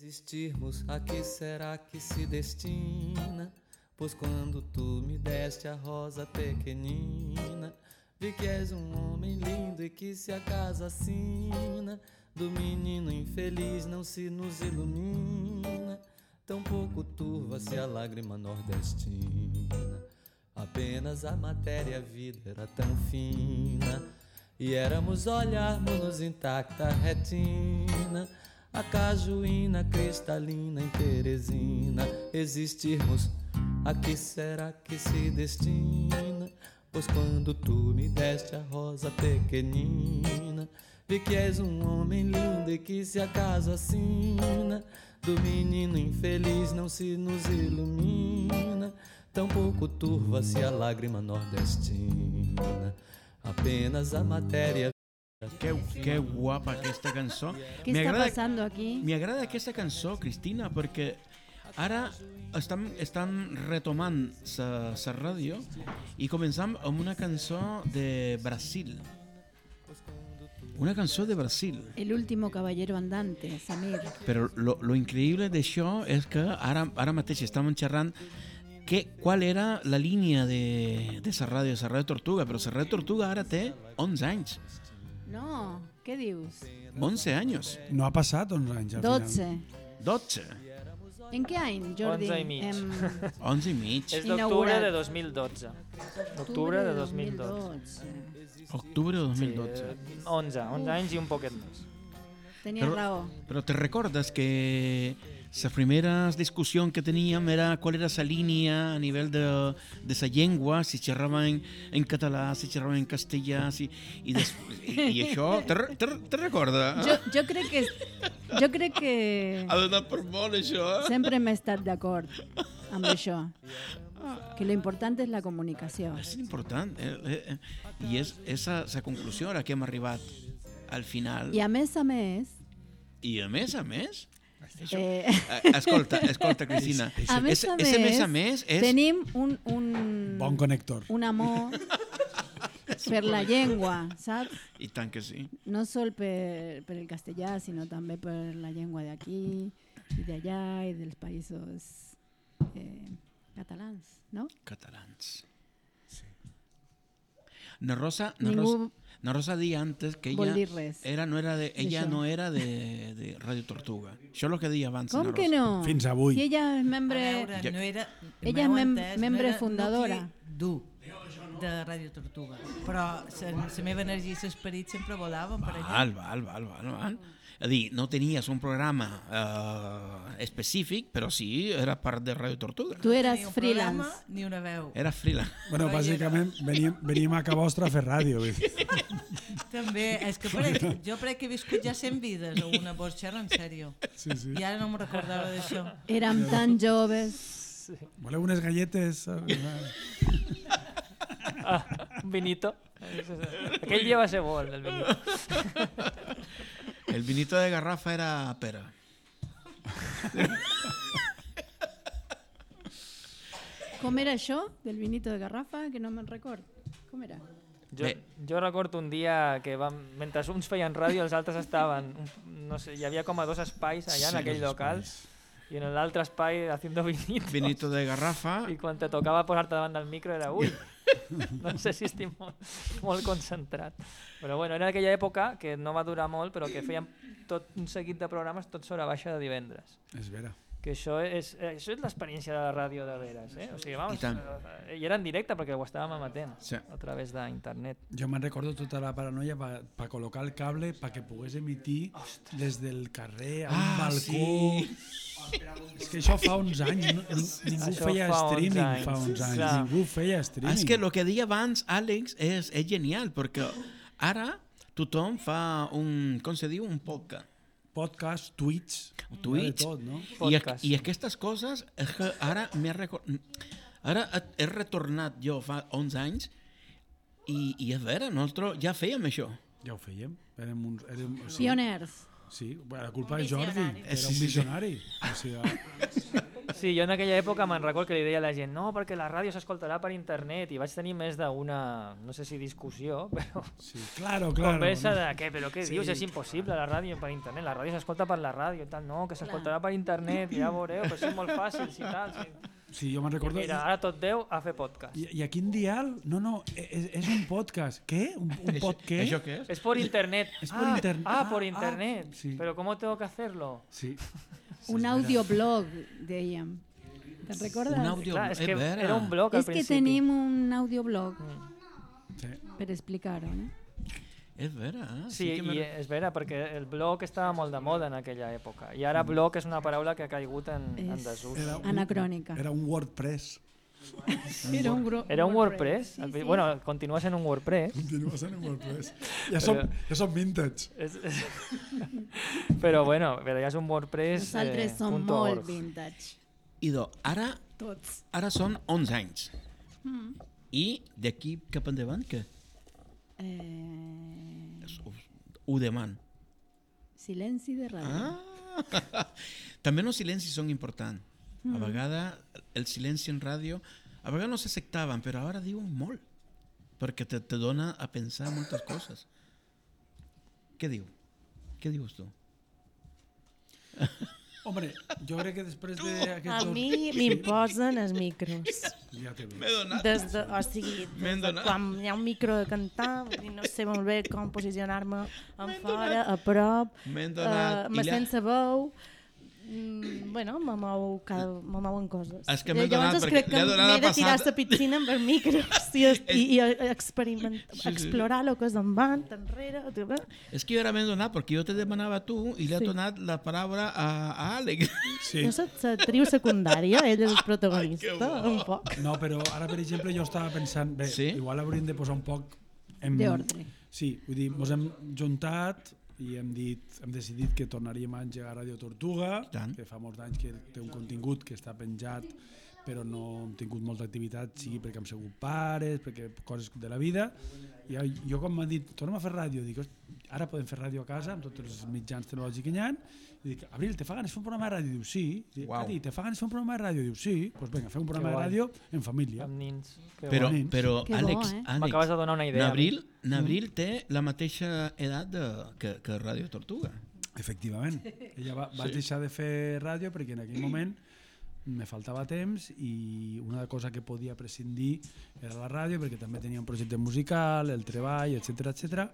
Existirmos, a que será que se destina? Pois quando tu me deste a rosa pequenina, vi que és um homem lindo e que se casa assina do menino infeliz não se nos ilumina, tão pouco turva-se a lágrima nordestina. Apenas a matéria a vida era tão fina, e éramos olharmos-nos intacta retina a cajuína cristalina em Teresina. Existirmos, a que será que se destina? Pois quando tu me deste a rosa pequenina, vi que és um homem lindo e que se acaso assina, do menino infeliz não se nos ilumina, tampouco turva-se a lágrima nordestina, apenas a matéria Que, que guapa aquesta cançó. ¿Qué está pasando aquí? M'agrada aquesta cançó, Cristina, perquè ara estan, estan retomant sa ràdio i començam amb una cançó de Brasil. Una cançó de Brasil. El último caballero andante, Samir. Però lo, lo increïble d'això és que ara, ara mateix estàvem xerrant que, qual era la línia de, de sa ràdio, sa ràdio Tortuga, però sa ràdio Tortuga ara té 11 anys. No, ¿qué dius? 11 anys. No ha passat 11 anys al 12. 12. ¿En qué any, Jordi? 11 i mig. Em, 11 i mig. És d'octubre de 2012. Octubre de 2012. 2012. Octubre de Sí, 2012. eh, 11, 11 anys i un poquet més. Tenies Però- raó. Però te recordes que la primera discussió que teníem era qual era la línia a nivell de, de la llengua, si xerrava en, en català, si xerrava en castellà, si, i, des, i, i això, te, te, te recorda? Jo, jo crec que... Jo crec que... Ha donat per molt, això, eh? Sempre m'he estat d'acord amb això. Que lo importante és la comunicació. És important. Eh, eh, eh, I és esa la conclusió a la que hem arribat al final. I a més a més, I a més a més... eh, Eh, escolta, escolta, Cristina. a més Ese- a ese més, més a més és... tenim un, un, Bon connector. un amor per la llengua, saps? I tant que sí. No sol per, per el castellà, sinó també per la llengua d'aquí i d'allà i dels països eh, catalans, no? Catalans. Na Rosa, na Rosa, Na Rosa deia antes que ella era, no era de, ella no era de, de Radio Tortuga. Això és el que deia abans. Com que no? Fins avui. Si ella és membre... veure, Ja- no era, Ella és mem- entès, membre no era fundadora. nucli dur de Ràdio Tortuga. Però la meva energia i l'esperit sempre volaven per allà. Val, val, val, val, val. No tenies un programa eh, específic, però sí, era part de Radio Tortuga. Tu eres Ni un programa, freelance. ni una veu. Era freelance. Bueno, bàsicament veníem, veníem a ca vostra a fer ràdio. També, és que per, jo crec que he viscut ja 100 vides o una borxera, en sèrio. Sí, sí. I ara no me'n recordava d'això. Érem tan joves. Voleu unes galletes? Ah, un vinito. Aquell dia va ser bo, el vinito. El vinito de garrafa era pera. Com era això, del vinito de garrafa, que no me'n record? Com era? Jo, Bé. jo recordo un dia que vam, mentre uns feien ràdio, els altres estaven, no sé, hi havia com a dos espais allà en Sí, aquell dos local, i en l'altre espai haciendo vinito. Vinito de garrafa. I quan te tocava posar-te davant del micro era, ui, no sé si estic molt, molt concentrat. Però bueno, era aquella època que no va durar molt, però que fèiem tot un seguit de programes tot sobre baixa de divendres. És vera. Que això és, eh, això és l'experiència de la ràdio de veres, eh? O sigui, vamos, I tant. eh, I era en directe perquè ho estàvem emetent Sí. a través d'internet. Jo me'n recordo tota la paranoia per pa col·locar el cable perquè pogués emitir des del carrer a un Ah, balcó. sí. És que això fa uns anys, no, ni, ningú Això feia fa uns streaming anys, fa uns anys, clar. ningú feia streaming. és que el que deia abans Àlex és, és genial, perquè ara tothom fa un, com se diu, un podcast. Podcast, Twitch. de tot, no? I, Podcast. I aquestes coses és que ara m'he. Ara he retornat jo fa 11 anys i, i és vera, nosaltres ja fèiem això. Ja ho fèiem. Érem uns, érem, sí, Pioners. sí, bueno, la culpa és Jordi, era un sí, sí. visionari. O sigui, Sí, jo en aquella època me'n record que li deia a la gent no, perquè la ràdio s'escoltarà per internet i vaig tenir més d'una, no sé si discussió, però Sí, claro, claro. conversa de què, però què Sí. dius, és impossible la ràdio per internet, la ràdio s'escolta per la ràdio i tal, no, que s'escoltarà per internet, ja veureu, però és molt fàcil, si tal. Sí. Sí, jo me'n recordo... Mira, ara tot Déu a fer podcast. I, I a quin dial? No, no, és, és un podcast. Què? Un, un pod què? Això què és? Es por internet. Por ah, internet. Ah, Ah, por ah, internet. sí. Pero ¿cómo tengo que hacerlo? Sí. Un audioblog, dèiem. Te'n recordes? Un audio... Clar, és que vera. era un blog al És que principi. tenim un audioblog sí. per explicar-ho, no? És vera. eh? Sí, que i me- és vera, perquè el blog estava molt de moda en aquella època. I ara blog és una paraula que ha caigut en, en És- desús. Era un, Anacrònica. Era un WordPress. Era un, gru- Era un WordPress? Sí, sí. Bueno, continua sent un WordPress. Continua sent un WordPress. Ja som, ja som vintage. És, és... però bueno, però ja és un WordPress Nosaltres eh, som molt org. vintage. Idò, ara, Tots. ara són 11 anys. Mm. I d'aquí cap endavant, què? Eh, ho deman. silenci de ràdio. Ah! També els silencis són importants. A vegades el silenci en ràdio, a vegades no se sectaven, però ara diuen molt, perquè te, te dona a pensar moltes coses. Què diu? Què dius tu? Hombre, jo crec que després d'aquest... A mi m'imposen els micros. Ja t'he donat. Des de, o sigui, des de quan hi ha un micro de cantar, no sé molt bé com posicionar-me en fora, a prop, uh, donat. me I la- sense veu, mm, bueno, me mou, cada, me mouen coses. És que m'he donat es perquè crec que ha m'he de la tirar passada. la piscina amb els micros i, i, i experiment, explorar el que és endavant, enrere, És que jo ara m'he donat, perquè jo te demanava a tu i li ha Sí. donat la paraula a, a Àlex. Sí. Jo soc la triu secundària, ell és el protagonista, un poc. No, però ara, per exemple, jo estava pensant... Bé, Sí? igual hauríem de posar un poc... En... D'ordre. Sí, vull dir, ens hem juntat i hem, dit, hem decidit que tornaríem a engegar Ràdio Tortuga, que fa molts anys que té un contingut que està penjat però no hem tingut molta activitat, sigui perquè hem sigut pares, perquè coses de la vida. I jo, jo quan m'han dit, tornem a fer ràdio, dic, "Hosti, ara podem fer ràdio a casa amb tots els mitjans tecnològics que hi ha, i dic, Abril, te fa ganes fer un programa de ràdio? Diu, sí. Dic. Cati, te fa ganes fer un programa de ràdio? Diu, sí. Doncs pues vinga, fem un programa de ràdio en família. Amb nins. Que Però, nins. però Que bo, Àlex, eh? Àlex M'acabes de donar una idea. Nabril, Nabril té la mateixa edat de, que, que Ràdio Tortuga. Efectivament. Ella va, vaig deixar de fer ràdio perquè en aquell moment me faltava temps i una cosa que podia prescindir era la ràdio perquè també tenia un projecte musical, el treball, etc etc.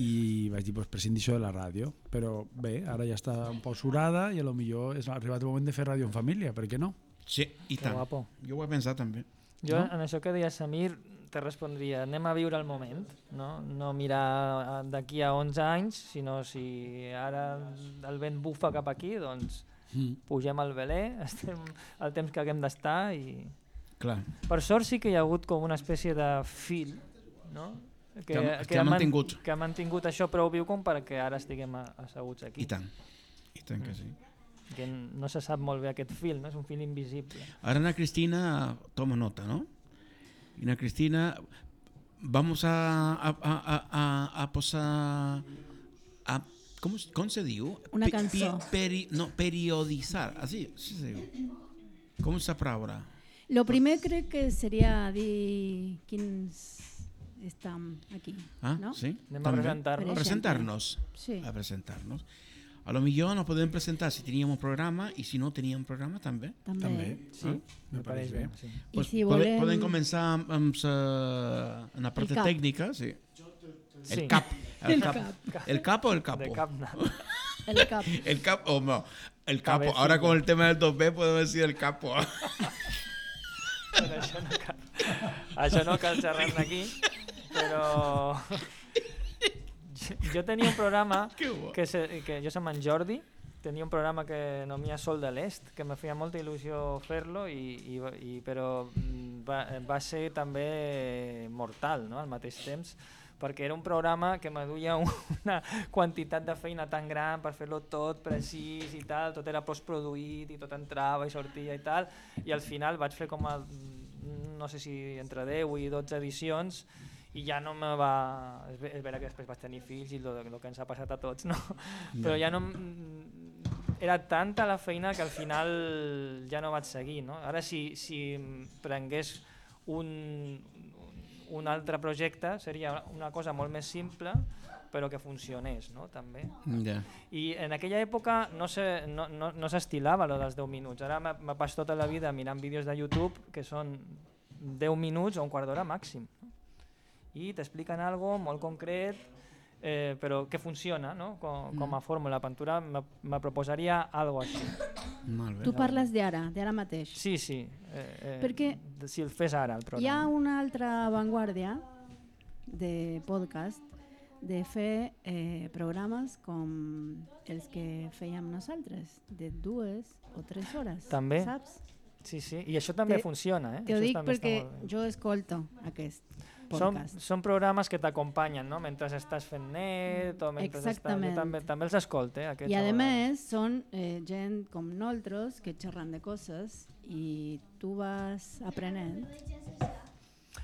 i vaig dir, pues, prescindir això de la ràdio. Però bé, ara ja està un poc surada i a lo millor és arribat el moment de fer ràdio en família, per què no? Sí, i Que tant. guapo. Jo ho he pensat també. Jo No? en això que deia Samir te respondria, anem a viure el moment, no, no mirar d'aquí a 11 anys, sinó si ara el vent bufa cap aquí, doncs Mm. pugem al veler, estem el temps que haguem d'estar i... Clar. Per sort sí que hi ha hagut com una espècie de fil, no? Que ha- que ha man- mantingut. que ha mantingut això prou viu com perquè ara estiguem asseguts aquí. I tant. I tant que sí. Que no se sap molt bé aquest fil, no? és un fil invisible. Ahora Ana Cristina toma nota, ¿no? Y Ana Cristina, vamos a, a, a, a, a posar... A, ¿cómo, ¿Cómo se diu? Una Pe- cançó. peri- no, periodizar, así, sí se diu. ¿Cómo es esa palabra? Lo primer crec que seria dir quins estan aquí, Ah, no? sí. Anem a també. presentar-nos. Presentarnos. Sí. A presentarnos. A lo mejor nos podemos presentar si teníamos programa y si no teníamos programa también. També. També. Sí, Ah, me pareix bé. Sí. I Pues si pode- volem... Podem començar amb, amb sa, en la parte cap. tècnica, sí. Sí. El cap. El, El cap. ¿El capo o el capo? De cap. El cap. El capo, o no, el capo. Ahora con el tema del 2B podemos decir el capo. Però això no cal, això no cal xerrar-ne aquí, però... Jo- tenia un programa que, se, que jo som en Jordi, tenia un programa que nomia Sol de l'Est, que me feia molta il·lusió fer-lo, i, i, i, però va, va ser també mortal no? al mateix temps, perquè era un programa que me duia una quantitat de feina tan gran per fer-lo tot precís i tal, tot era postproduït i tot entrava i sortia i tal, i al final vaig fer com a, no sé si entre 10 i 12 edicions i ja no me va... És ve- és vera que després vaig tenir fills i el que ens ha passat a tots, no? Però ja no... era tanta la feina que al final ja no vaig seguir. No? Ara si, si prengués un, un altre projecte seria una cosa molt més simple però que funcionés no? també. Ja. I en aquella època no se- no, no, no s'estilava lo dels 10 minuts. Ara me, me passo tota la vida mirant vídeos de YouTube que són 10 minuts o un quart d'hora màxim. No? I t'expliquen algo molt concret, eh, però que funciona no? com, com a fórmula. Pantura me, me proposaria algo així. Molt bé. Tu parles d'ara, d'ara mateix. Sí, sí. Eh, eh, Perquè de- si el fes ara, el Hi ha programa. una altra avantguàrdia de podcast de fer eh, programes com els que fèiem nosaltres, de dues o tres hores, També. saps? Sí, sí. I això també Te- funciona. Eh? Te ho Això dic també està perquè jo escolto aquest podcast. són programes que t'acompanyen, no? Mentre estàs fent net o mentre estàs... Exactament. Jo també, també els escolto, eh? Aquests I a vegades. més són eh, gent com nosaltres que xerran de coses i tu vas aprenent.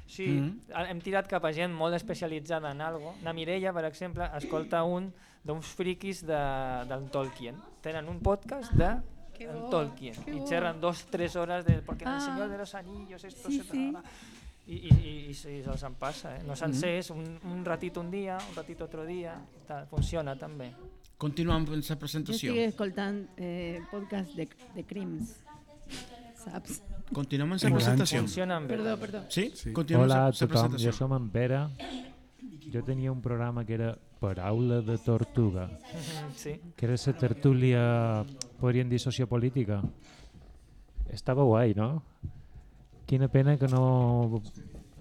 Sí, Mhm. a- hem tirat cap a gent molt especialitzada en algo. Na Mireia, per exemple, escolta un d'uns friquis de, del Tolkien. Tenen un podcast de el bo, Tolkien bo. xerran dos, tres horas de porque en el Ah. Señor de los Anillos esto Sí, se sí. I, i, i, i, se- i se'ls en passa, eh? no sencers, un, un ratito un dia, un ratito otro dia, tal, funciona també. Continuem amb la Jo presentació. estic escoltant eh, podcast de, de crims, saps? Continuem amb la presentació. Funcionen bé. Perdó, perdó. Sí? Sí. Continuem Hola a amb la tothom, jo presentació. som en Pere. Jo tenia un programa que era Paraula de Tortuga, Sí. que era la tertúlia, podríem dir, sociopolítica. Estava guai, no? Quina pena que no,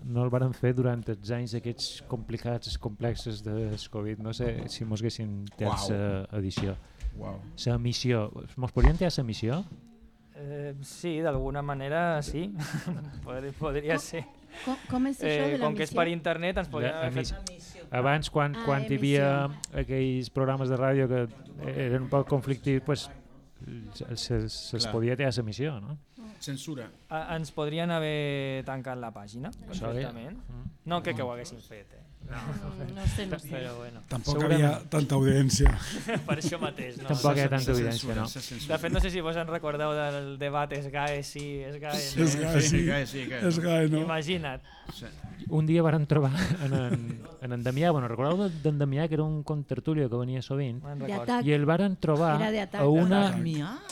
no el varen fer durant els anys aquests complicats, complexes del Covid. No sé si mos haguessin tret Uau. la edició. Uau. La missió. Mos podrien treure la missió? Eh, sí, d'alguna manera sí, Pod- podria ser. Com, com és això de Eh, la com que és missió? per internet ens podríem La haver fet... emissió. Abans, quan, Ah, quan hi havia aquells programes de ràdio que eren un poc conflictius, pues, se'ls se, se podia treure l'emissió, no? Censura. A, ens podrien haver tancat la pàgina, Això perfectament. Mm. No crec que ho haguessin fet, eh? No sé, no sé. Però bueno, Tampoc segurament. havia tanta audiència. per això mateix. No? Tampoc hi ha tanta evidència, no? De fet, no sé si vos en recordeu del debat SGAE sí, SGAE És no. sí. gai, sí. És gai, no? Imagina't. Un dia varen trobar en en, en, en Damià, bueno, recordeu d'en Damià, que era un contertulio que venia sovint, i el varen trobar a una...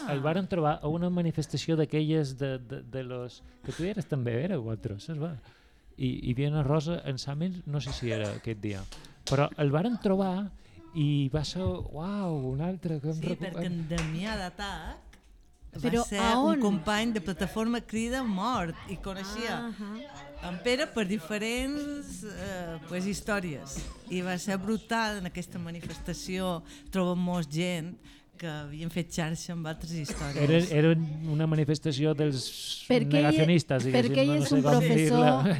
El varen trobar a una manifestació d'aquelles de, de, de los... que tu eres també, era vosaltres, saps? Va? I, i hi havia una rosa en Samir, no sé si era aquest dia, però el varen trobar i va ser, uau, un altre que Sí, recu- perquè en Damià d'Atac Però va ser un company de plataforma Crida Mort i coneixia Ah, en Pere per diferents eh, pues, històries. I va ser brutal en aquesta manifestació trobem molts gent que havien fet xarxa amb altres històries Era, era una manifestació dels perquè ell, negacionistes, perquè ell és no sé un professor,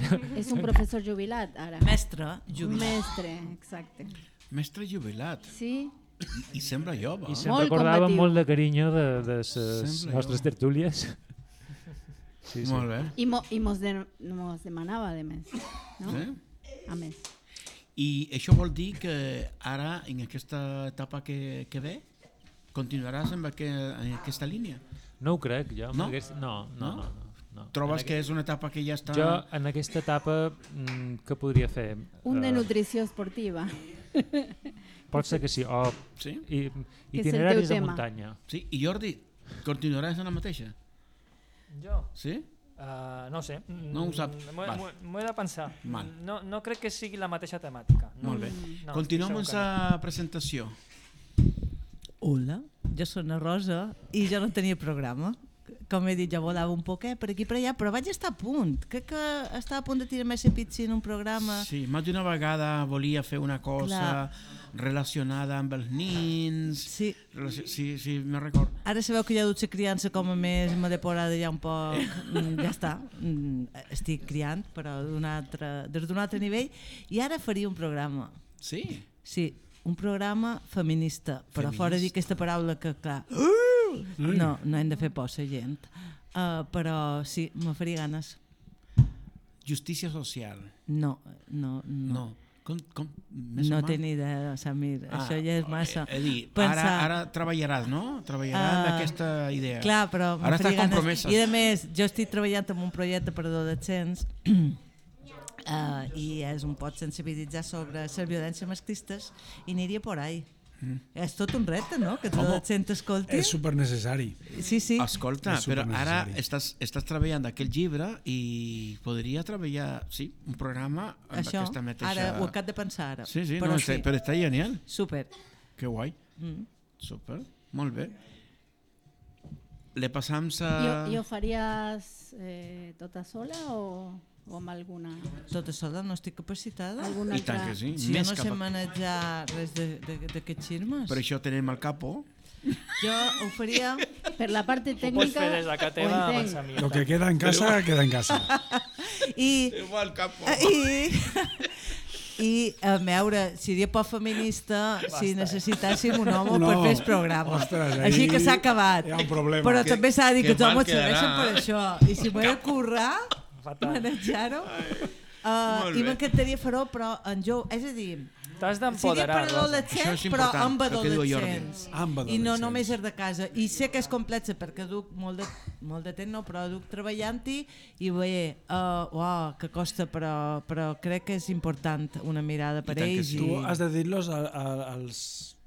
és un professor jubilat ara. mestre jubilat mestre, exacte. Mestre jubilat. Sí, I sembla jove. I eh? se'n recordava combatiu. molt de carinyo de, de les nostres jo. tertúlies. Sí, sí. Molt bé. i, mo, i mos, de, mos demanava, de més. No? Sí? A més. I això vol dir que ara, en aquesta etapa que, que ve, continuaràs amb, aqu en aquesta línia? No ho crec, jo. No? m'hagués- No, no, No? no. no, no. Trobes En que és una etapa que ja està... Jo, en aquesta etapa, mm, què podria fer? Un de Eh, nutrició esportiva. Pot ser que sí. O Sí? i, Que itineraris de muntanya. sí? I Jordi, continuaràs en la mateixa? Jo? Sí? Uh, no sé. No ho sap. Mm, M'ho he de pensar. Val. No, no crec que sigui la mateixa temàtica. No. Molt bé. No, Continuem amb la presentació. Hola, jo sóc la Rosa i jo no tenia programa. Com he dit, jo volava un poquet per aquí per allà, però vaig estar a punt. Crec que estava a punt de tirar més a pitxi en un programa. Sí, més d'una vegada volia fer una cosa relacionada amb els nins... Sí, Relaci- Sí, sí, me record. ara sabeu que ja dutxa criança com a més m'ha depurada ja un poc, mm, ja està, mm, estic criant, però d'un altre, des d'un altre nivell, i ara faria un programa. Sí? Sí, un programa feminista, però Feminista. fora dir aquesta paraula que, clar, no, no hem de fer por a gent, uh, però sí, me faria ganes. Justícia social. No, no, no. No. Com, com, més No tinc ni idea, Samir. Això ja és massa. És a dir, Pensar- ara, ara treballaràs, no? Treballaràs en Ah, aquesta idea. Clar, però Ara estàs compromesa. I a més, jo estic treballant en un projecte per adolescents uh, i és un pot sensibilitzar sobre les violències masclistes i aniria por ahí. Mm. És tot un repte, no?, que els adolescents escoltin. És super necessari. Sí, sí. Escolta, És però ara supernecessari. estàs, estàs treballant aquest llibre i podria treballar, sí, un programa amb Això, aquesta mateixa... ara ho acabo de pensar ara. Sí, sí, però no, sí. Està, però està genial. Super. Que guai. Mm. Super, molt bé. Le passam sa... I ho faries eh, tota sola o, o amb alguna, Tota sola no estic capacitada. alguna I tant altra? que sí, Si més jo no sé manejar res de- de- d'aquests xirmes, Per això tenim el capo. jo ho faria... Per la parte Ho pots tècnica fer des de entenc. Samir. Lo que queda en casa, queda en casa. I, Igual capo. i, i a veure, seria poc feminista si necessitàssim un home No. per fer el programa. Ostres, Així que s'ha acabat. hi ha un problema. Però Que- també s'ha de dir que que els homes serveixen per això. I si m'ho he de currar, Fatal. manejar-ho, uh, i m'encantaria fer-ho, però en jo, és a dir, T'has d'empoderar, per adolescents, és però amb adolescents. Amb I no només és de casa. I sé que és complexa perquè duc molt de, molt de temps, no, però duc treballant-hi i bé, uh, uau, que costa, però, però crec que és important una mirada per I ells. sí. I... Tu has de dir-los als,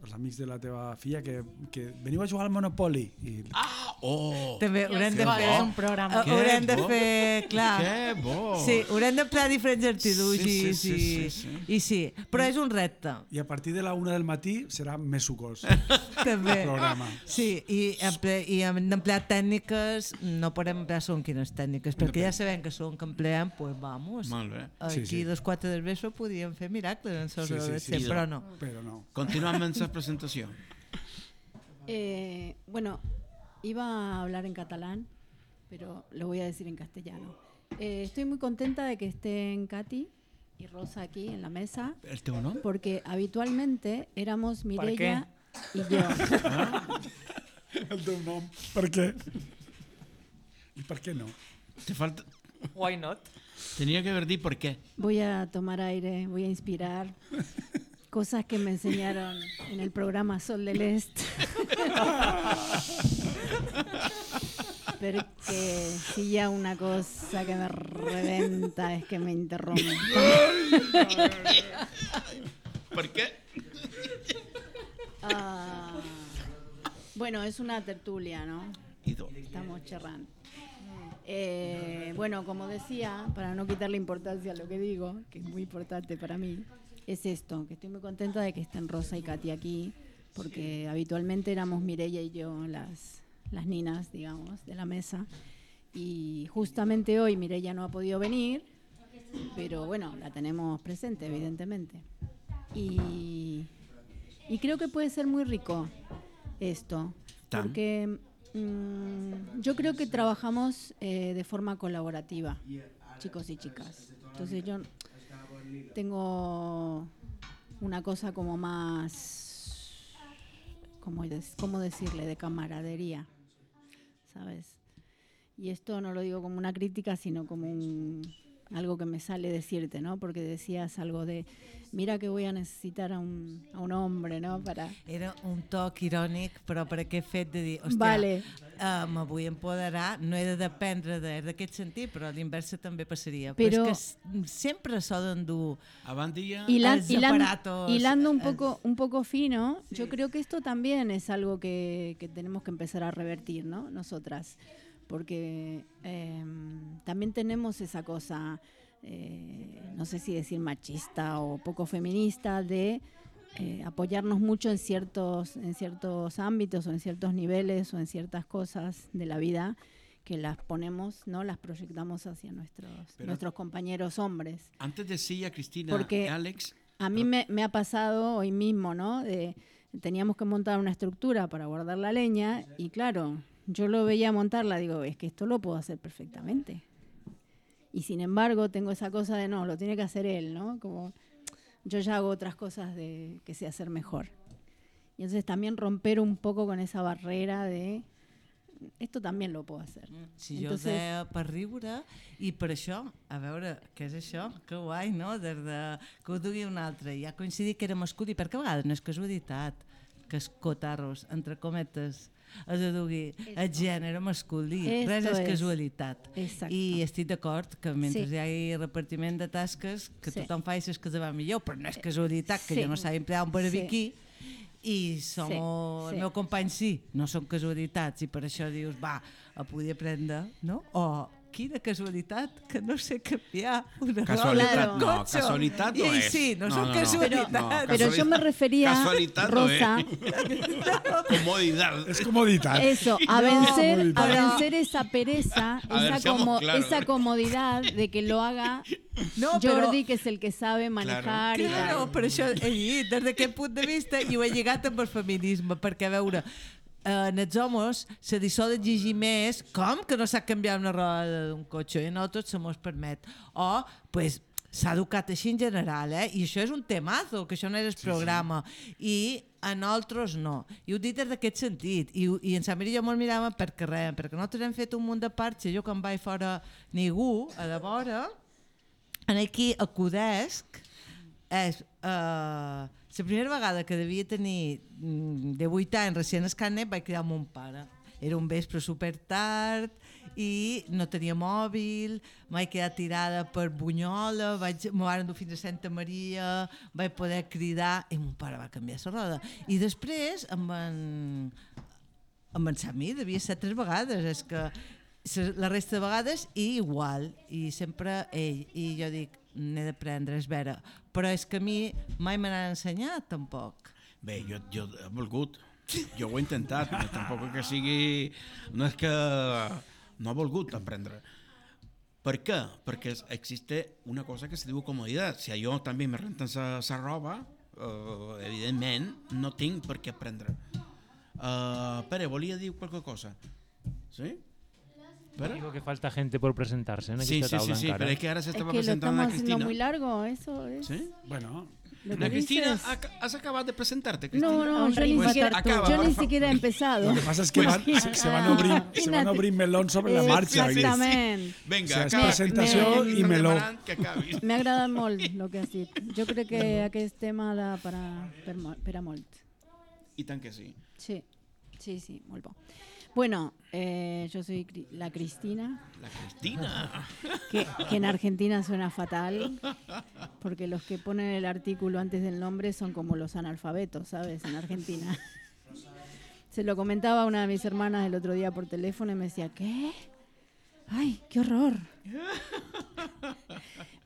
als amics de la teva filla que, que veniu a jugar al Monopoly. I, Ah, oh! També haurem de fer... un programa. Uh, Que haurem de fer, clar... Que bo! Sí, haurem d'emplear diferents artilugis Sí, sí, sí, i, sí, sí. i sí, però és un repte, I a partir de la una del matí serà més sucós també. el programa. Sí, i, emple, i hem d'emplear tècniques, no podem emplear són quines tècniques, perquè ja sabem que són que empleem, pues vamos. Molt bé. Aquí Sí, sí. les 4 del vespre podíem fer miracles en Sí, sí, sí, sí. però no. Però no. Continuem amb la presentació. Eh, bueno, iba a hablar en catalán, pero lo voy a decir en castellano. Eh, estoy muy contenta de que estén Katy y Rosa aquí en la mesa, El teu nom? porque habitualmente éramos qué? Mirella y yo. El teu nom. Per què? I per què no? Te falta... Why not? Tenia que haver dit per què. Voy a tomar aire, voy a inspirar cosas que me enseñaron en el programa Sol del Este. Porque si ha una cosa que me reventa es que me interrumpa. Per què? Ah, bueno, es una tertulia, ¿no? Estamos charrando. Eh, bueno, como decía, para no quitarle importancia a lo que digo, que es muy importante para mí, es esto, que estoy muy contenta de que estén Rosa y Katy aquí, porque habitualmente éramos Mireia y yo las, las ninas, digamos, de la mesa. Y justamente hoy Mireia no ha podido venir, pero bueno, la tenemos presente, evidentemente. Y, y creo que puede ser muy rico esto, porque mm, yo creo que trabajamos eh, de forma colaborativa, chicos y chicas. Entonces yo tengo una cosa como más, ¿cómo, cómo decirle? De camaradería, ¿sabes? Y esto no lo digo como una crítica, sino como un, algo que me sale decirte, ¿no? Porque decías algo de, mira que voy a necesitar a un, a un hombre, ¿no? Para... Era un toc irònic, però per aquest fet de dir, hòstia, Vale. uh, me vull empoderar, no he de dependre de- d'aquest sentit, però a l'inversa també passaria. Però- però és que sempre s'ha d'endur. Hilan- Els aparatos, hilando un eh, poco, un poco fino, yo creo que esto también es algo que, que tenemos que empezar a revertir, ¿no? Nosotras, porque eh, también tenemos esa cosa, eh, no sé si decir machista o poco feminista, de eh, apoyarnos mucho en ciertos, en ciertos ámbitos o en ciertos niveles o en ciertas cosas de la vida que las ponemos, ¿no? Las proyectamos hacia nuestros, Pero- nuestros compañeros hombres. Antes decía Cristina, Porque- Alex, A mí me, me ha pasado hoy mismo, ¿no? De- teníamos que montar una estructura para guardar la leña y claro, yo lo veía montarla, digo, es que esto lo puedo hacer perfectamente. Y sin embargo tengo esa cosa de, no, lo tiene que hacer él, ¿no? Como yo ya hago otras cosas de que sé hacer mejor. Y entonces también romper un poco con esa barrera de, esto también lo puedo hacer. Si jo Entonces- ho deia per riure i per això, a veure, què és això? Que guai, no? Des de, que ho dugui un altre. Ha coincidit que era masculí, perquè a vegades no és casualitat que els cotarros, entre cometes, es dugui el gènere masculí. Esto Res és es. casualitat. Exacto. I estic d'acord que mentre Sí. hi hagi repartiment de tasques, que Sí. tothom faci les que se va millor, però no és casualitat que Sí. jo no sabi emplear un barbiquí, i som Sí, el sí. meu company sí, no són casualitats i per això dius, va, a poder aprendre, no? O quina casualitat que no sé canviar una Casualitat roda de no, cotxe. casualitat no I és. sí, no, No, són no, yo me refería, Casualidad no Rosa, Comodidad. És comoditat. eso, a vencer, a comodidad. vencer esa pereza, A esa, como- comodidad de que lo haga No, però, Jordi, que és el que sabe manejar i claro, tal. per això dit, des d'aquest punt de vista, i ho he lligat amb el feminisme, perquè a veure, eh, en els homes se li sol exigir més com que no sap canviar una roda d'un cotxe i a nosaltres se mos permet. O pues, s'ha educat així en general eh? i això és un temazo, que això no és el programa. I a nosaltres no. I ho dic des d'aquest sentit. I, i en Samir i jo molt miràvem per carrer perquè nosaltres hem fet un munt de parxes jo quan vaig fora ningú a la vora en aquí acudesc és uh, la primera vegada que devia tenir mm, de 8 anys recient escanet vaig cridar mon pare era un vespre super tard i no tenia mòbil, m'he quedat tirada per Bunyola, vaig, m'ho fins a Santa Maria, vaig poder cridar i mon pare va canviar la roda. I després amb en, amb en Sami devia ser tres vegades, és que la resta de vegades i igual, i sempre ell, i jo dic, n'he d'aprendre, és vera, però és que a mi mai me n'han ensenyat tampoc. Bé, jo, jo he volgut. Jo ho he intentat, no, tampoc que sigui... No és que no ha volgut aprendre. Per què? Perquè existe una cosa que se diu comoditat. Si jo també me renten sa roba, uh, evidentment no tinc per què aprendre. Uh, Pere, volia dir qualque cosa. Sí? Digo que falta gente por presentarse en Sí, sí, sí, sí, pero es que ahora se Es estaba que lo presentando estamos a haciendo Cristina. muy largo, eso es. ¿Sí? Bueno, Lo que Ana Cristina, ac- has acabado de presentarte, Cristina. No, no, Un yo ni siquiera, yo ni siquiera he empezado. lo que pasa es que van, se, se van a obrir, se van a obrir melón sobre la marcha. aquí. Exactament. Venga, O sea, acaba. presentació Me- me meló. demanen Que acabi. M'ha agradat molt el que has dit. Jo crec que aquest tema da per a, per, mo- per a molt. I tant que sí. Sí, sí, sí, molt bo. Bueno, eh, yo soy Cri- la Cristina, La Cristina. que, que en Argentina suena fatal, porque los que ponen el artículo antes del nombre son como los analfabetos, ¿sabes? En Argentina. Se lo comentaba a una de mis hermanas el otro día por teléfono y me decía, ¿qué? ¡Ay, qué horror!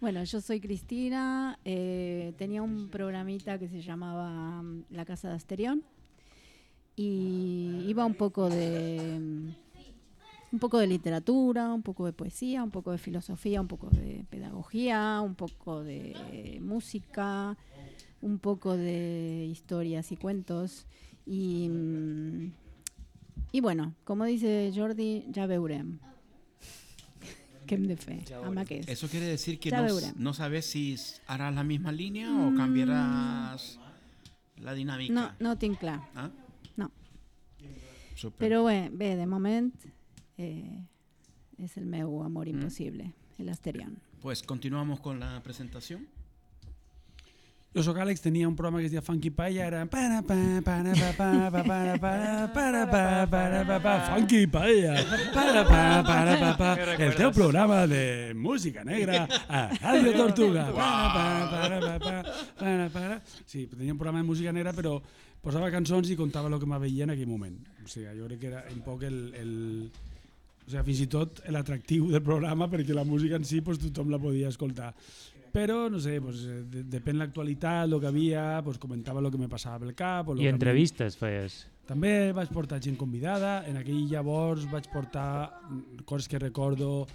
Bueno, yo soy Cristina, eh, tenía un programita que se llamaba mm, La Casa de Asterión y iba un poco de mm, un poco de literatura, un poco de poesía, un poco de filosofía, un poco de pedagogía, un poco de música, un poco de historias y cuentos y mm, y bueno, como dice Jordi, ya veurem. Eso quiere decir que no, no sabes si harás la misma línea o cambiarás la dinámica. No, no tinc clar. Ah? No. Súper. Però bé, bé de moment eh, és el meu amor impossible, el Asterion. Pues continuamos con la presentación. Jo sóc Àlex, tenia un programa que es deia Funky era para pa para pa pa pa para para para pa para pa pa Funky para para pa el teu programa de música negra a Radio Tortuga, para pa para pa pa para para Sí, tenia un programa de música negra però posava cançons i contava el que me veia en aquell moment. O sigui, jo crec que era un poc el, el o sigui, fins i tot l'atractiu del programa perquè la música en si pues, tothom la podia escoltar però no sé, pues, eh, de, depèn l'actualitat, el que havia, pues, comentava el que me passava pel cap. O I que a mi- entrevistes feies. També vaig portar gent convidada, en aquell llavors vaig portar mm, coses que recordo,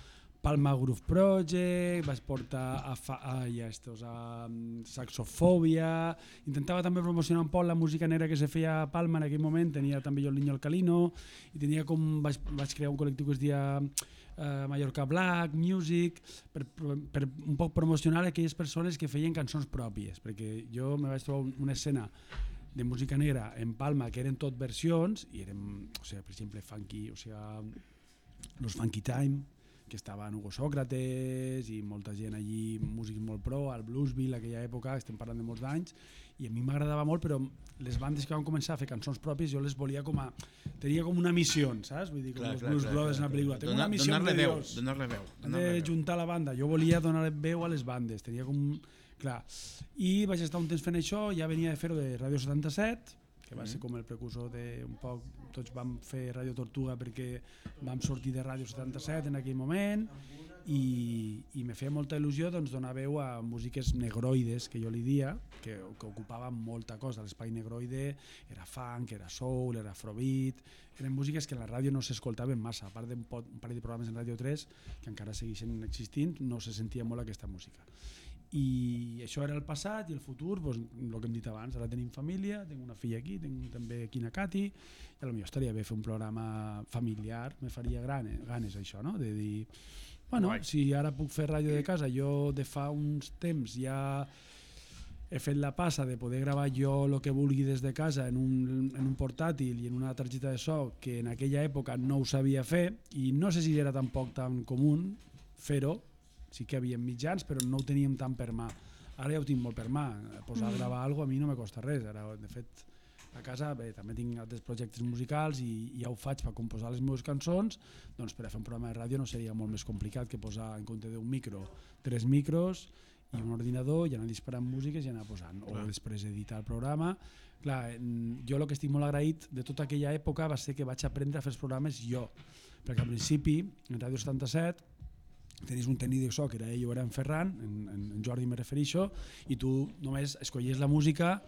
Palma Groove Project, vaig portar a, fa, a, ja estos, a mm, Saxofòbia, intentava també promocionar un poc la música negra que se feia a Palma en aquell moment, tenia també jo el Niño Alcalino, i tenia com, vaig, vaig crear un col·lectiu que es deia eh, Mallorca Black, Music, per, per un poc promocionar aquelles persones que feien cançons pròpies, perquè jo me vaig trobar un- una escena de música negra en Palma, que eren tot versions, i eren, o sigui, per exemple, funky, o sigui, los Funky Time, que estaven Hugo Sócrates i molta gent allí, músics molt pro, al Bluesville, aquella època, estem parlant de molts d'anys, i a mi m'agradava molt, però les bandes que van començar a fer cançons pròpies jo les volia com a... Tenia com una missió, saps? Vull dir, com Clar, els Blues Brothers en la pel·lícula. Tengo Donar- una missió de veu, Dios. donar-li veu, Hem donar-li de veu. juntar la banda. Jo volia donar veu a les bandes. Tenia com... Clar. I vaig estar un temps fent això, ja venia de fer-ho de Ràdio 77, que va Mm. ser com el precursor de un poc... Tots vam fer Ràdio Tortuga perquè vam sortir de Ràdio 77 en aquell moment i, i me feia molta il·lusió doncs, donar veu a músiques negroides, que jo li dia, que, que ocupaven molta cosa. L'espai negroide era funk, era soul, era afrobeat, eren músiques que en la ràdio no s'escoltaven massa, a part d'un parell de programes en Ràdio 3 que encara segueixen existint, no se sentia molt aquesta música. I això era el passat i el futur, doncs, el que hem dit abans, ara tenim família, tinc una filla aquí, tinc també aquí na Cati, i potser estaria bé fer un programa familiar, me faria gran, ganes això, no? de dir, bueno, Guai. si ara puc fer ràdio de casa, jo de fa uns temps ja he fet la passa de poder gravar jo el que vulgui des de casa en un, en un portàtil i en una targeta de so que en aquella època no ho sabia fer i no sé si era tampoc tan comú fer-ho, sí que hi havia mitjans però no ho teníem tant per mà. Ara ja ho tinc molt per mà, posar a gravar alguna cosa a mi no me costa res, ara de fet a casa bé, també tinc altres projectes musicals i, i ja ho faig per composar les meves cançons doncs per a fer un programa de ràdio no seria molt més complicat que posar en compte d'un micro tres micros i un ordinador i anar disparant músiques i anar posant o després editar el programa. Clar, jo el que estic molt agraït de tota aquella època va ser que vaig aprendre a fer els programes jo perquè al principi en Ràdio 77 tenies un tècnic de so que era ell o era en Ferran, en, en, en Jordi me refereixo, i tu només escollies la música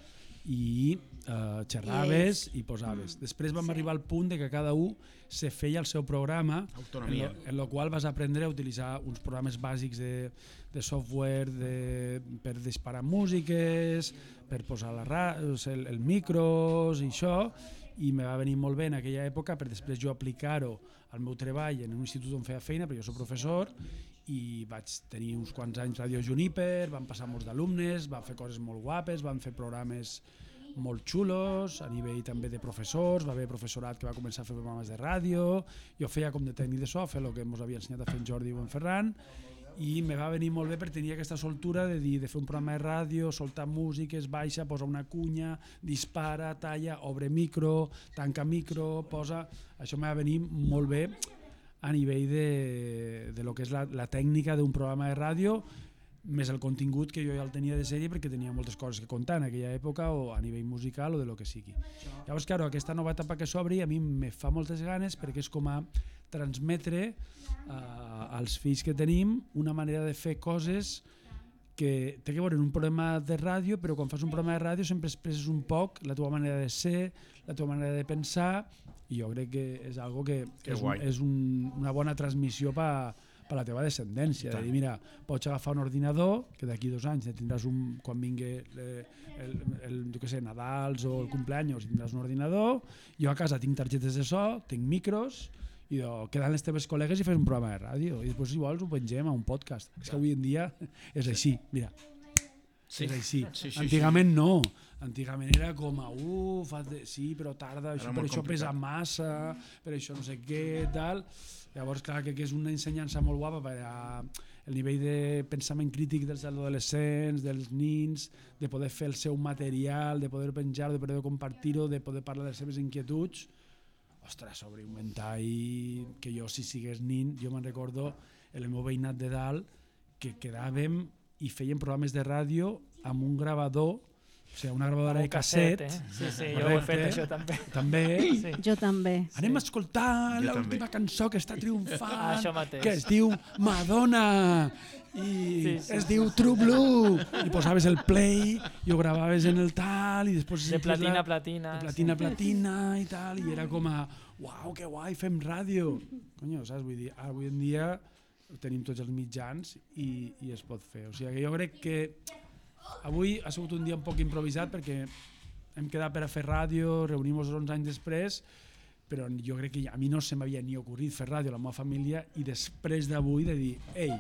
i eh, xerraves i, posaves. Després vam Sí. arribar al punt de que cada un se feia el seu programa en Autonomia. lo, en lo qual vas aprendre a utilitzar uns programes bàsics de, de software de, per disparar músiques, per posar la el, el micros i això, i me va venir molt bé en aquella època per després jo aplicar-ho al meu treball en un institut on feia feina, perquè jo soc professor, i vaig tenir uns quants anys Ràdio Juniper, van passar molts d'alumnes, van fer coses molt guapes, van fer programes molt xulos, a nivell també de professors, va haver professorat que va començar a fer programes de ràdio, jo feia com de tècnic de so, fer el que ens havia ensenyat a fer en Jordi o en Ferran, i me va venir molt bé perquè tenia aquesta soltura de dir de fer un programa de ràdio, soltar músiques, baixa, posa una cunya, dispara, talla, obre micro, tanca micro, posa... Això me va venir molt bé a nivell de, de lo que és la, la tècnica d'un programa de ràdio més el contingut que jo ja el tenia de sèrie perquè tenia moltes coses que contar en aquella època o a nivell musical o de lo que sigui. Llavors, claro, aquesta nova etapa que s'obri a mi me fa moltes ganes perquè és com a transmetre uh, als fills que tenim una manera de fer coses que té que veure en un programa de ràdio, però quan fas un programa de ràdio sempre expresses un poc la teva manera de ser, la teva manera de pensar, i jo crec que és algo que, Que és, un, és un, una bona transmissió per per la teva descendència, de dir, mira, pots agafar un ordinador, que d'aquí dos anys tindràs un, quan vingui eh, el, el, jo què sé, Nadals o el cumpleaños, tindràs un ordinador, jo a casa tinc targetes de so, tinc micros, i jo, queden les teves col·legues i fes un programa de ràdio, i després si vols ho pengem a un podcast. És que avui en dia és així, mira, Sí. és així. Sí, sí, Antigament no. Antigament era com a, uf, de... sí, però tarda, això, per això pesa complicat. massa, per això no sé què, tal. Llavors, clar, que, que és una ensenyança molt guapa per a el nivell de pensament crític dels adolescents, dels nins, de poder fer el seu material, de poder penjar de poder compartir-ho, de poder parlar de les seves inquietuds. Ostres, sobre un ventall que jo, si sigués nin, jo me'n recordo el meu veïnat de dalt, que quedàvem i feien programes de ràdio amb un gravador, o sigui, una gravadora de casset, casset, eh? Sí, sí, jo ho he fet, això també. també, Sí. Jo també. Anem a escoltar l'última cançó que està triomfant, això mateix. que es diu Madonna i Sí, sí, es sí, diu True Blue i posaves el play i ho gravaves en el tal i després De platina la, a platina. de platina a platina i tal i era com a uau, que guai, fem ràdio Conyo, saps? Vull dir, avui en dia tenim tots els mitjans i, i es pot fer o sigui que jo crec que avui ha sigut un dia un poc improvisat perquè hem quedat per a fer ràdio, reunim-nos 11 anys després, però jo crec que a mi no se m'havia ni ocorrit fer ràdio a la meva família i després d'avui de dir, ei,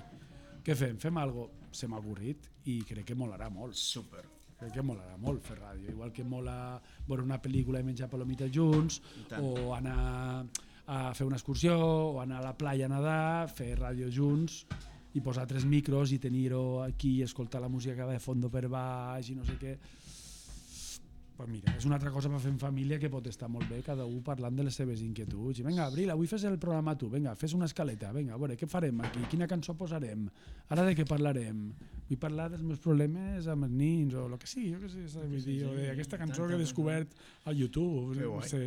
què fem? Fem algo? Se m'ha ocorrit i crec que molarà molt. Super. crec que molarà molt fer ràdio, igual que mola veure una pel·lícula i menjar palomites junts, o anar a fer una excursió, o anar a la playa a nedar, fer ràdio junts, i posar tres micros i tenir-ho aquí i escoltar la música que va de fondo per baix i no sé què. Pues mira, és una altra cosa per fer en família que pot estar molt bé, cada un parlant de les seves inquietuds. I vinga, Abril, avui fes el programa tu, vinga, fes una escaleta, vinga, a veure, què farem aquí, quina cançó posarem, ara de què parlarem? Vull parlar dels meus problemes amb els nins o el que sigui, jo què sé, saps? Vull dir, o d'aquesta cançó que he descobert al YouTube, Que no sé.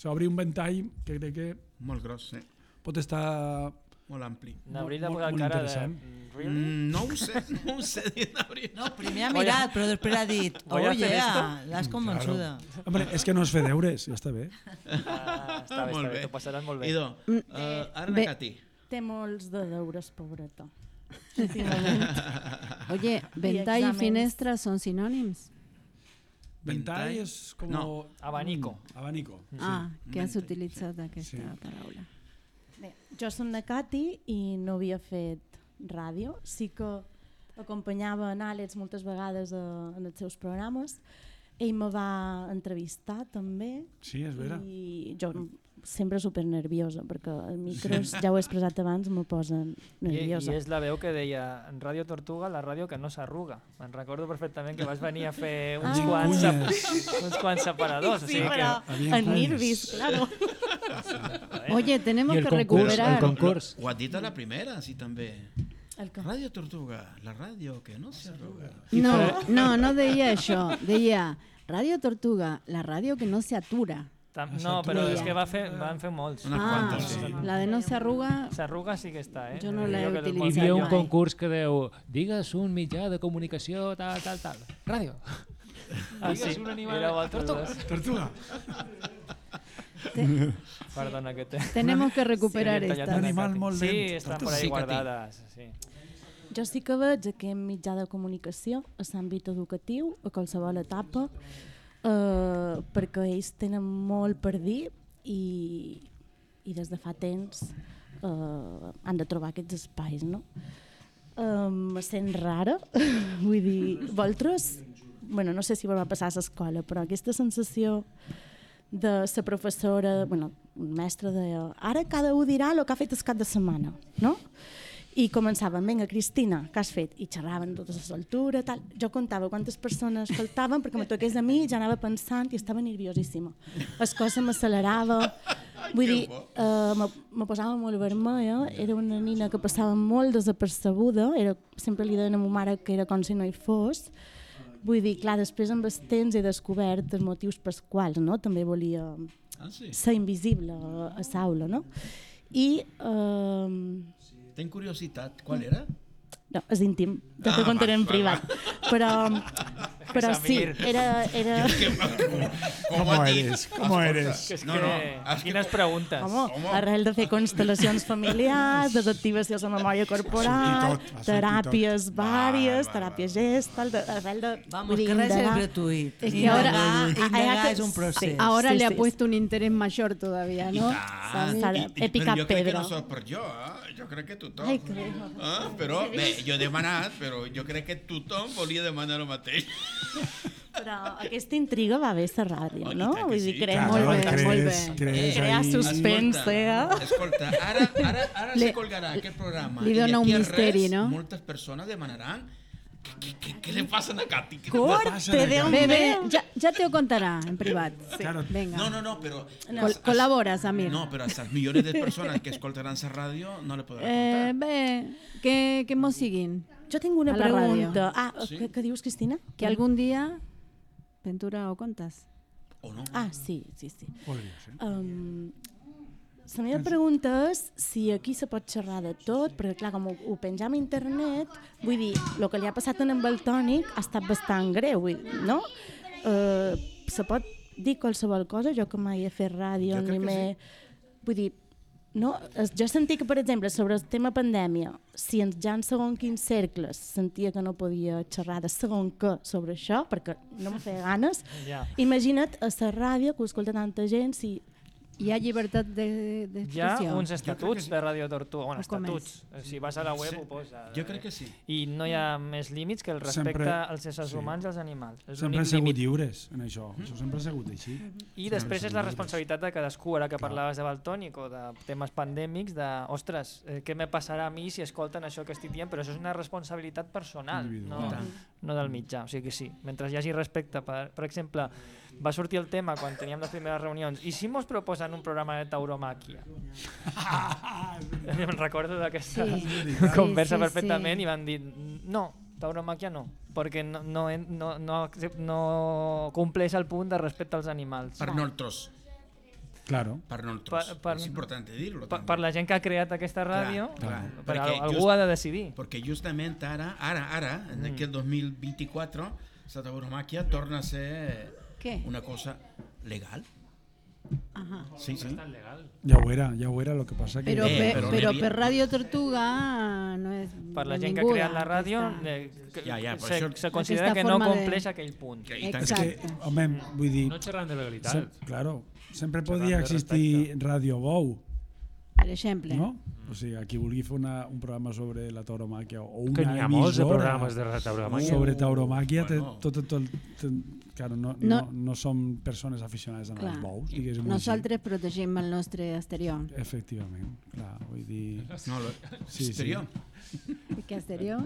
S'obri un ventall que crec que Molt gros, sí. pot estar Molt ampli. N'Abril posat molt cara de... interessant. Really? Mm, no ho sé, no ho sé dir Gabriel. No, primer ha mirat, però després ha dit, oh yeah, l'has convençuda. Hombre, és que no és fer deures, ja està bé. Ah, està bé, Molt està bé, t'ho passaràs molt bé. Idò, Mm, uh, ara bé. la Cati. Té molts de deures, pobreta. Oye, ventall y exámenes. finestra son sinónimos. Ventall és com... No. Abanico. Mm, abanico. Ah, que has utilizado aquesta Sí. paraula. Jo som la Cati i no havia fet ràdio. Sí que acompanyava en Àlex moltes vegades a, en els seus programes. Ell me va entrevistar també Sí, és vera. i jo sempre super nerviosa perquè els micros, ja ho he expressat abans, me posen I, nerviosa. I és la veu que deia en Ràdio Tortuga, la ràdio que no s'arruga. Me'n recordo perfectament que vas venir a fer uns, Ah. quants, Cunyes. sep- uns quants separadors. o Sí, sigui però Havien en nervis, claro. Oye, tenemos que concurs, recuperar. el concurs. Ho has dit a la primera, sí, que... Ràdio Tortuga, la ràdio que no s'arruga. No, no, no deia això. Deia Radio Tortuga, la ràdio que no se atura. Tam no, però és que va fer, van fer molts. Unes Ah, quantes, sí. la de no se arruga, S'arruga sí que està, eh? Jo no l'he Hi utilitzat. molt- havia un mai. concurs que deu digues un mitjà de comunicació tal, tal, tal. Ràdio. Ah, Digues sí, un animal. éreu altres Tortuga. Perdona, que te... tenemos que recuperar Sí, esta. animal molt Sí, lent. estan Tortuga. por ahí Sí, guardades. Sí. Jo sí que veig aquest mitjà de comunicació a l'àmbit educatiu, a qualsevol etapa, eh, perquè ells tenen molt per dir i, i des de fa temps eh, han de trobar aquests espais, no? Me sent rara, vull dir, vosaltres, bueno, no sé si vos va passar a l'escola, però aquesta sensació de la professora, bueno, un mestre deia, ara cada un dirà el que ha fet el cap de setmana, no? I començaven, vinga, Cristina, què has fet? I xerraven tota la altura, tal. Jo contava quantes persones faltaven perquè me toqués a mi, ja anava pensant i estava nerviosíssima. Les coses m'accelerava. Vull dir, eh, me, me posava molt vermella, era una nina que passava molt desapercebuda, era, sempre li deien a ma mare que era com si no hi fos. Vull dir, clar, després amb el temps he descobert els motius pels quals, no? També volia Ah, sí? ser invisible a, a l'aula, no? I eh, Tenc curiositat. Qual era? no, és íntim, ja Ah, t'ho contaré en va, privat. Però, però sí, era... era... ¿Cómo eres? ¿Cómo eres? Que és No, que... no, és que Quines preguntes. Home, Home. arrel de fer constel·lacions familiars, desactivació de la memòria corporal, tot, teràpies vàries, teràpia gestal, de, arrel de... Vamos, que res és indagar. gratuït. Es que Indagar- ahora- indagar ah, és un sí, procés. Ahora Sí, le ha sí, puesto un interés mayor todavía, ¿no? I- i- he picat però jo crec que pedra. no sols per jo, eh? jo crec que tothom. Ai, que bé. Ah, però bé, jo he demanat, però jo crec que tothom volia demanar el mateix. Però aquesta intriga va bé a la ràdio, Oh, no? que Vull dir, sí. crea Claro, molt bé. crees- molt bé. crees Crea ahí- suspens, Escolta, eh? Escolta, ara, ara, ara Le- se colgarà aquest programa li i dona un misteri, res, no? moltes persones demanaran què, què, què, le passa a Cati? Què Corte? Déu meu. ya, ya te lo contará en privado. Claro. Venga. No, no, no, però... Col- as- colabora, Samir. No, però a les milions de persones que escoltaran la ràdio no le podran Eh, contar. ve, que, que mos siguin. Jo tinc una pregunta. Ah, Sí. què, què dius, Cristina? Que algún día, Ventura, o contas. O no? Ah, sí, sí, sí. Podria ser. Um, la meva pregunta és si aquí se pot xerrar de tot, perquè clar, com ho, ho penjam a internet, vull dir, el que li ha passat en el tònic ha estat bastant greu, vull dir, no? Uh, se pot dir qualsevol cosa, jo que mai he fet ràdio ni m'he... Vull dir, no? Jo sentia que, per exemple, sobre el tema pandèmia, si ens ja en segon quins cercles sentia que no podia xerrar de segon què sobre això, perquè no me feia ganes, Ja. Imagina't a la ràdio que ho escolta tanta gent si Hi ha llibertat de- Hi ha d'expressió? uns estatuts de Radio Tortuga, bueno, estatuts, si vas a la web Sí. ho posa. Jo crec que sí. I no hi ha més límits que el respecte Sempre- als éssers sí. humans i als animals. És Sempre han sigut límit. lliures en això. Això sempre ha sigut així. I després és la responsabilitat de cadascú, ara que Clar. parlaves de Baltònic o de temes pandèmics, de, ostres, eh, què me passarà a mi si escolten això que estic dient? Però això és una responsabilitat personal, no, no del mitjà. O sigui que sí, mentre hi hagi respecte, per, per exemple, va sortir el tema quan teníem les primeres reunions, i si mos proposen un programa de tauromàquia? em recordo d'aquesta Sí. conversa Sí, sí, perfectament sí. i van dir, no, tauromàquia no, perquè no, no, no, no, no compleix el punt de respecte als animals. Per nosaltres. Claro. Per nosaltres. Per- per- és important dir-lo. Per, també. per la gent que ha creat aquesta ràdio, Clar, per perquè algú just- ha de decidir. Perquè justament ara, ara, ara, en Mm. aquest 2024, la tauromàquia torna a ser Què? una cosa legal. Ajá. Sí, sí. Ja ho era, ja ho era, el que passa que... Però, Eh, per, però però havia- per Ràdio Tortuga no és Per la gent que creat la ràdio, aquesta- eh, que- Ja, ja, se, això- se considera que no forma de- compleix aquell punt. Que, És que home, vull dir, No xerrant de legalitat. sem claro, sempre podia existir Ràdio Bou, Per exemple. no? O sigui, qui vulgui fer una, un programa sobre la tauromàquia o una Que n'hi ha molts de programes de la tauromàquia. sobre tauromàquia, té, Bueno. tot, tot, tot, tot, claro, no, No. no, no som persones aficionades als Clar. bous, diguéssim Nosaltres protegim el nostre exterior. així. Efectivament, clar, vull dir... No, lo, Sí, sí. exterior. Què exterior?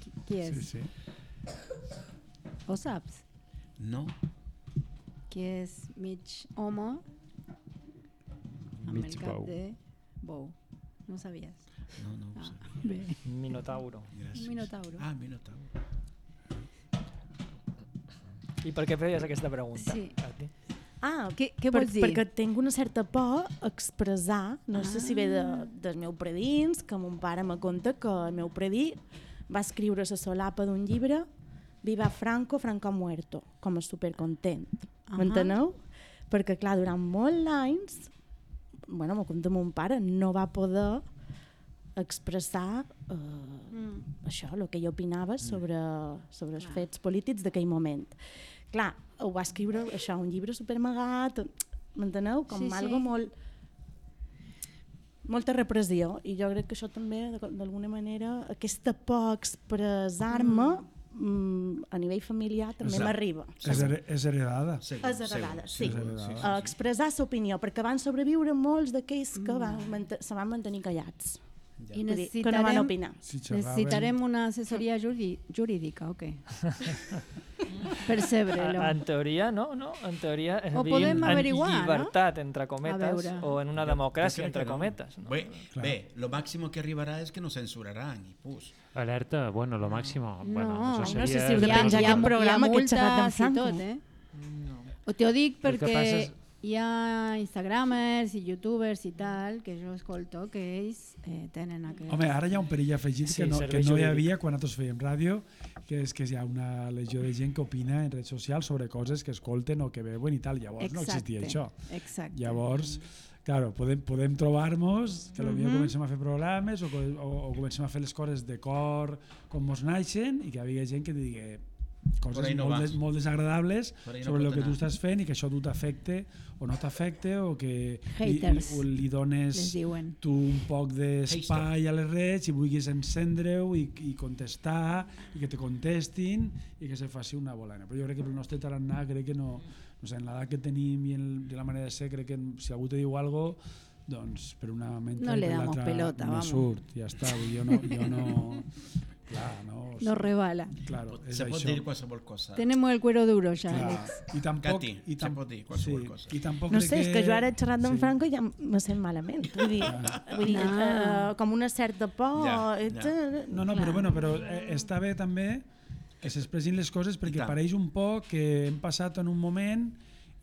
Qui- Qui és? Sí, sí. Ho saps? No. Qui és mig homo amb Mig el cap bou. de bou. No ho sabies? No, no. ho Ah, sé. bé. Minotauro. Gràcies. Minotauro. Ah, Minotauro. I per què feies aquesta pregunta? Sí. Ah, Què- què per, vols dir? Perquè tinc una certa por a expressar, no sé si ve de, Ah. del meu predins, que mon pare me conta que el meu predí va escriure la solapa d'un llibre Viva Franco, Franco muerto, com a supercontent. Ahà. M'enteneu? Perquè, clar, durant molts anys, bueno, me conta mon pare, no va poder expressar eh, Mm. això, el que jo opinava sobre, sobre els fets polítics d'aquell moment. Clar, ho va escriure això, un llibre supermagat, m'enteneu? Com Sí, sí. algo molt molta repressió i jo crec que això també de- d'alguna manera aquesta por a expressar-me mm. A nivell familiar també m'arriba. És, her és heredada. Segur, és heredada, sí, heredada. a expressar l'opinió perquè van sobreviure molts d'aquells que van, mant- se van mantenir callats. I Vull dir, que no van necessitarem, opinar. Si xerraven- necessitarem una assessoria juri- jurídica o què? Percebre-lo. En teoria, no, no. En teoria Ho vivim podem averiguar, en no? llibertat, entre cometes, o en una democràcia, entre no. cometes. No? Bé, Clar. bé, lo máximo que arribarà és que no censuraran i pus. Alerta, bueno, lo máximo. Bueno, No, això ai, no sé si heu de Hi ha, penjar hi ha, hi ha programa que he xerrat d'en Franco. tot, eh? O t'ho dic perquè és- hi ha instagramers i youtubers i tal que jo escolto que ells eh, tenen aquest... Home, ara hi ha un perill afegit Sí, que, no, que no hi havia quan nosaltres fèiem ràdio, que és que hi ha una legió de gent que opina en redes socials sobre coses que escolten o que veuen i tal. Llavors no existia això. Exacte. Llavors, claro, podem, podem trobar-nos, que potser Mhm. comencem a fer programes o, o, o comencem a fer les coses de cor com mos naixen i que hi havia gent que digui coses no molt, des, molt desagradables no sobre el que tu anar. estàs fent i que això a tu t'afecte o no t'afecte o que li, Haters, li, li dones tu un poc d'espai a les redes i vulguis encendre-ho i, i contestar i que te contestin i que se faci una bolena. Però jo crec que pel nostre tarannà crec que no, no sé, en l'edat que tenim i en, de la manera de ser crec que si algú te diu algo doncs per una ment No le per damos l'altra pelota, vamos. surt, ja està, jo no, jo no clar, no, No rebala. claro, és Se pot això. dir qualsevol cosa. Tenemos el cuero duro ja, Clar. Àlex. I tampoc, Cati, i se pot dir qualsevol sí, cosa. I tampoc No sé, és que jo ara he xerrat d'en sí. Franco ja me sent malament. Vull dir, vull dir Ah. eh, com una certa por. Ja, ja. No, no, Clar. però, bueno, però eh, està bé també que s'expressin les coses perquè pareix un poc que hem passat en un moment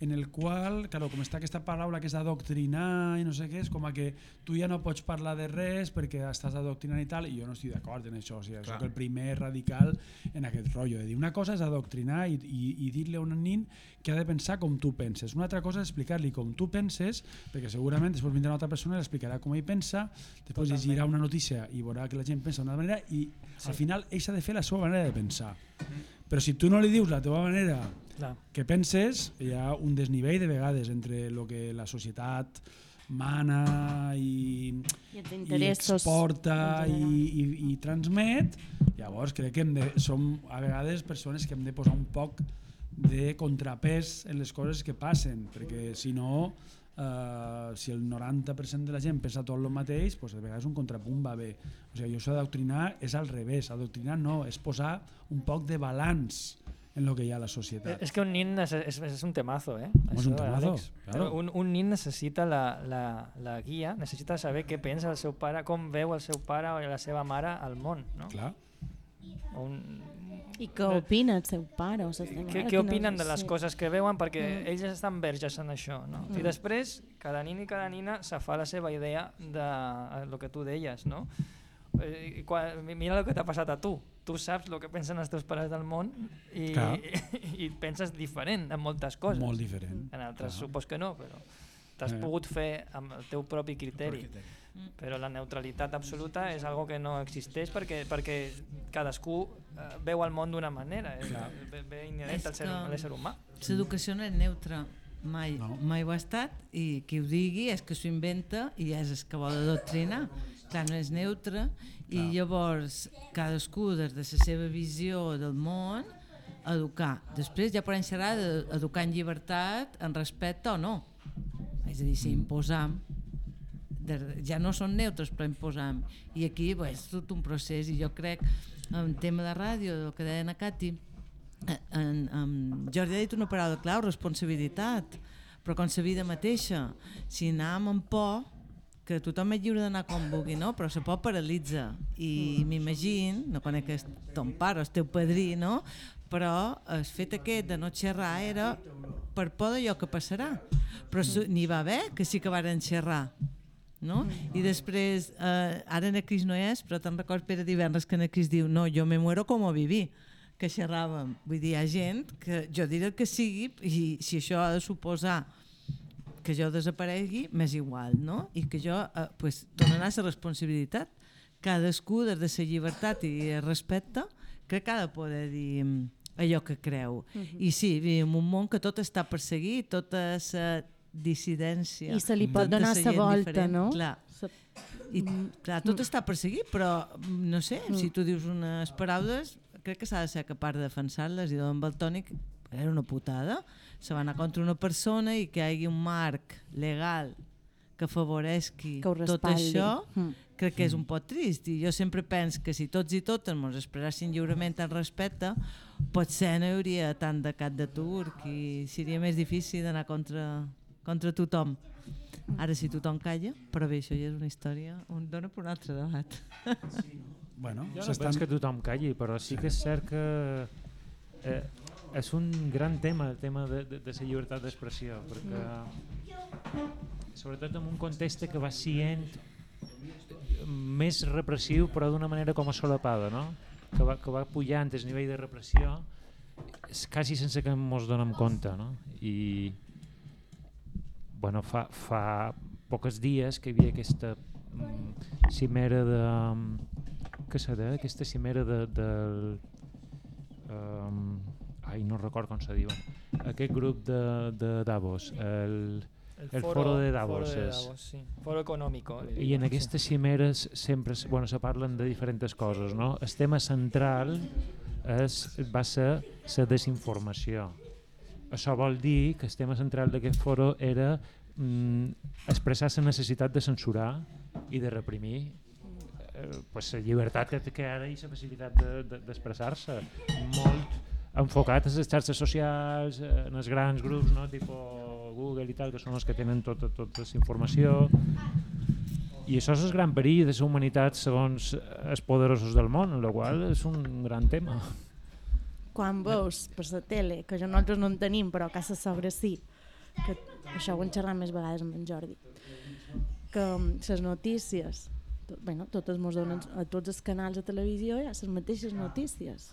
en el qual, claro, com està aquesta paraula que és adoctrinar i no sé què, és com a que tu ja no pots parlar de res perquè estàs adoctrinant i tal, i jo no estic d'acord en això, o sigui, Clar. soc el primer radical en aquest rotllo, de dir una cosa és adoctrinar i, i, i dir-li a un nin que ha de pensar com tu penses, una altra cosa és explicar-li com tu penses, perquè segurament després vindrà una altra persona i li explicarà com ell pensa, després Totalment. llegirà una notícia i veurà que la gent pensa d'una manera i al final ell s'ha de fer la seva manera de pensar. Però si tu no li dius la teva manera Clar. que penses, hi ha un desnivell de vegades entre el que la societat mana i, I i exporta i, i, i transmet, llavors crec que hem de, som a vegades persones que hem de posar un poc de contrapès en les coses que passen, perquè si no, eh, si el 90% de la gent pensa tot el mateix, doncs a vegades un contrapunt va bé. O sigui, això d'adoctrinar és al revés, adoctrinar no, és posar un poc de balanç en el que hi ha a la societat. És que un nin és, és, és un temazo, eh? Home, és un Això, temazo, claro. Un, un nin necessita la, la, la guia, necessita saber què pensa el seu pare, com veu el seu pare o la seva mare al món, no? Clar. Un, I què opina el seu pare o la seva què, mare? què opinen de les sí. coses que veuen perquè Mm. ells estan verges en això no? i Mm. després cada nin i cada nina se fa la seva idea de el que tu deies no? Eh, i quan, mira el que t'ha passat a tu tu saps el que pensen els teus pares del món i, Clar. i, i penses diferent en moltes coses Molt diferent. en altres Clar. supos que no però t'has Eh. pogut fer amb el teu propi criteri però la neutralitat absoluta és algo que no existeix perquè, perquè cadascú eh, veu el món d'una manera és, ve, ve inherent al ser, a l'ésser humà L'educació no és neutra, mai, No. no. mai ho ha estat, i qui ho digui és que s'ho inventa i és el que vol adoctrinar. Clar, no és neutre, i llavors cadascú des de la seva visió del món educar. Després ja podem xerrar d'educar en llibertat, en respecte o no. És a dir, si imposam, de, ja no són neutres però imposam i aquí bé, és tot un procés i jo crec en tema de ràdio del que deia na Cati eh, en, en, Jordi ha dit una paraula clau responsabilitat però com la vida mateixa si anàvem amb por que tothom és lliure d'anar com vulgui, no? però la por paralitza i m'imagino, no conec el ton pare, el teu padrí, no? però el fet aquest de no xerrar era per por d'allò que passarà però su- n'hi va haver que sí que varen xerrar no? I després, eh, ara en Cris no és, però te'n records Pere divendres que en Cris diu no, jo me muero com viví que xerràvem. Vull dir, hi ha gent que jo diré el que sigui i si això ha de suposar que jo desaparegui, m'és igual, no? I que jo, eh, pues, donar la responsabilitat. Cadascú, des de la llibertat i el respecte, crec que ha de poder dir mm, allò que creu. I sí, vivim un món que tot està perseguit, tota la dissidència. I se li pot donar gent volta, diferent, no? Clar. I, clar, tot està perseguit, però mm, no sé, Mm. si tu dius unes paraules, crec que s'ha de ser capaç de defensar-les i amb el tònic era una putada. Se va anar contra una persona i que hi hagi un marc legal que afavoreixi Que tot això, Mm. crec que és un pot trist. I jo sempre penso que si tots i totes ens expressessin lliurement el respecte, potser no hi hauria tant de cap de turc i seria més difícil d'anar contra, contra tothom. Ara si tothom calla, però bé, això ja és una història, un dona per un altre debat. Bueno, Jo no penso que tothom calli, però sí que és cert que eh, és un gran tema, el tema de, de, de la llibertat d'expressió, perquè sobretot en un context que va sent més repressiu però d'una manera com a solapada, no? que, va, que va pujant el nivell de repressió és quasi sense que ens donem compte no? i bueno, fa, fa pocs dies que hi havia aquesta mm, cimera de què serà? Aquesta cimera de, del um, ai, no record com se diuen aquest grup de, de Davos el, El foro de Davos foro de Davos, sí. Foro econòmico. li i en aquestes cimeres sempre bueno, se parlen de diferents coses no? el tema central és, va ser la desinformació això vol dir que el tema central d'aquest foro era mm, expressar la necessitat de censurar i de reprimir eh, pues, la llibertat que, que ara i la facilitat d'expressar-se de, d'expressar-se. molt enfocat a les xarxes socials, eh, en els grans grups, no? tipo Google i tal, que són els que tenen tota, tota la informació. I això és el gran perill de la humanitat segons els poderosos del món, el qual és un gran tema. quan veus per la tele, que jo nosaltres no en tenim, però a casa sobre sí, que això ho hem xerrat més vegades amb en Jordi, que les notícies, tot, bueno, totes mos donen, a tots els canals de televisió hi ha les mateixes notícies.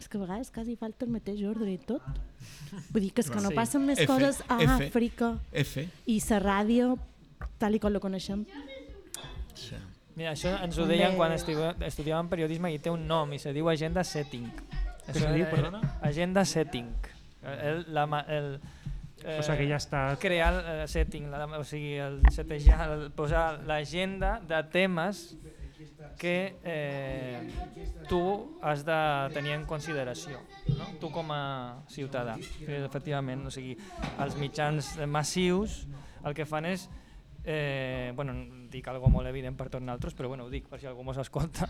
És que a vegades quasi falta el mateix ordre i tot. Vull dir que és que no Sí. passen més F, coses a F. Àfrica F. i la ràdio, tal i com la coneixem. Sí. Mira, això ens ho deien quan estu- estudiàvem periodisme i té un nom i se diu agenda setting. Se diu, perdona? Agenda setting. El, la, el, eh, O sigui que ja està... crear el eh, setting, la, o sigui, el setejar, el posar l'agenda de temes que eh, tu has de tenir en consideració, no? tu com a ciutadà. Efectivament, o sigui, els mitjans massius el que fan és eh, bueno, dic algo molt evident per tots nosaltres, però bueno, ho dic per si algú mos escolta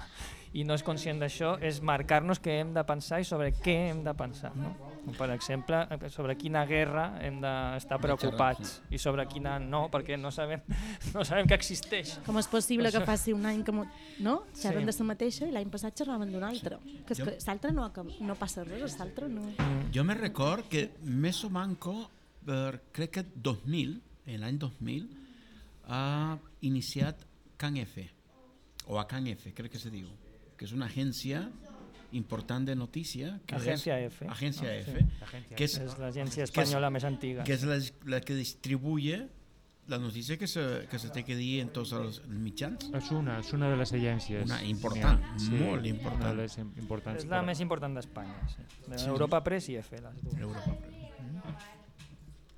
i no és conscient d'això, és marcar-nos què hem de pensar i sobre què hem de pensar. No? Per exemple, sobre quina guerra hem d'estar preocupats i sobre quina no, perquè no sabem, no sabem que existeix. Com és possible que faci un any que mo- no? xerren Sí. de la mateixa i l'any passat xerraven d'una altra? Que Jo- que l'altra no, que no passa res, l'altra no... Jo me record que més o manco, per, crec que 2000, en l'any 2000, ha iniciat Can F, o a Can F, crec que se diu, que és una agència important de notícia. Que Agència és, F, Agència no? F, Agència que és, És l'agència espanyola més antiga. que és la, la que distribuye la notícia que se, que se té que dir en tots els mitjans. És una, és una de les agències. Una important, ha, molt important. Una de les im- importants. És la més important d'Espanya. Sí. D'Europa Press i F. Les dues. Europa.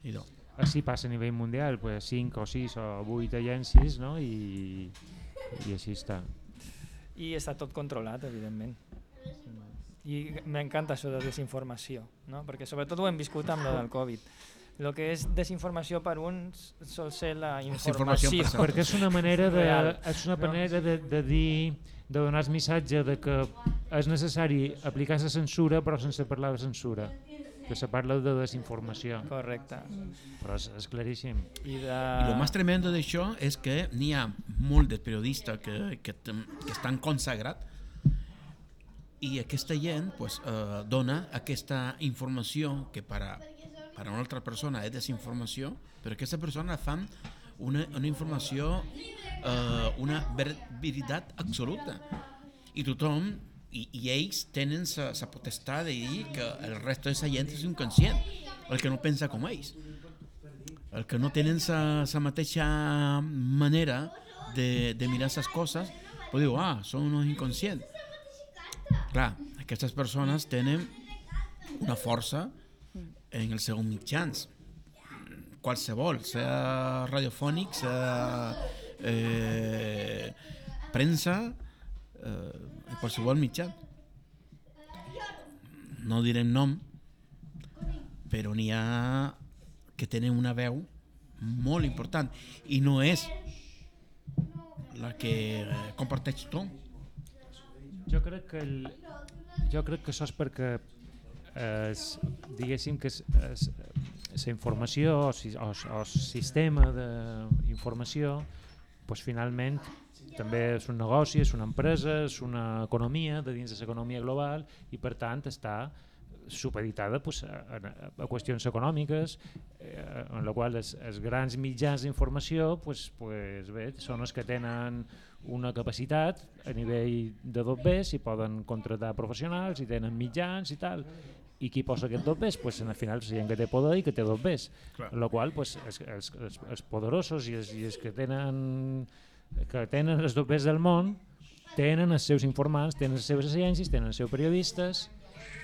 I no. Així passa a nivell mundial, pues, 5 o 6 o 8 agències, no? I, i així està. I està tot controlat, evidentment. I m'encanta això de desinformació, no? perquè sobretot ho hem viscut amb lo del Covid. El que és desinformació per uns sol ser la informació. per. Perquè és una manera de, és una manera de, de dir de donar el missatge de que és necessari aplicar la censura però sense parlar de censura que se parla de desinformació Correcte. però és, és claríssim I de... I el més tremendo d'això és que n'hi ha molt de periodistes que, que, que estan consagrats i aquesta gent pues, eh, dona aquesta informació que per a, per a una altra persona és desinformació, però aquesta persona fa una, una informació, eh, una ver veritat absoluta. I tothom, i, i ells tenen la potestat de dir que el resto de la gent és inconscient, el que no pensa com ells el que no tenen la mateixa manera de, de mirar les coses, pues diu, ah, són uns inconscients. Clar, aquestes persones tenen una força en els seus mitjans, qualsevol, sea radiofònic, sea eh, premsa, eh, qualsevol mitjà. No direm nom, però n'hi ha que tenen una veu molt important i no és la que eh, comparteix tothom. jo crec que el, jo crec que això és perquè es, diguéssim que la informació o, si- o, o el sistema d'informació pues, finalment també és un negoci, és una empresa, és una economia de dins de l'economia global i per tant està supeditada pues, a, a, a qüestions econòmiques eh, en la qual els, els grans mitjans d'informació pues, pues, bé, són els que tenen una capacitat a nivell de dobbers i poden contratar professionals i tenen mitjans i tal. I qui posa aquest dobbers? Pues, al final és gent que té poder i que té dobbers en la qual pues, els, els, els, els poderosos i els, i els que tenen que tenen els dobbers del món tenen els seus informants, tenen les seves agències, tenen els seus periodistes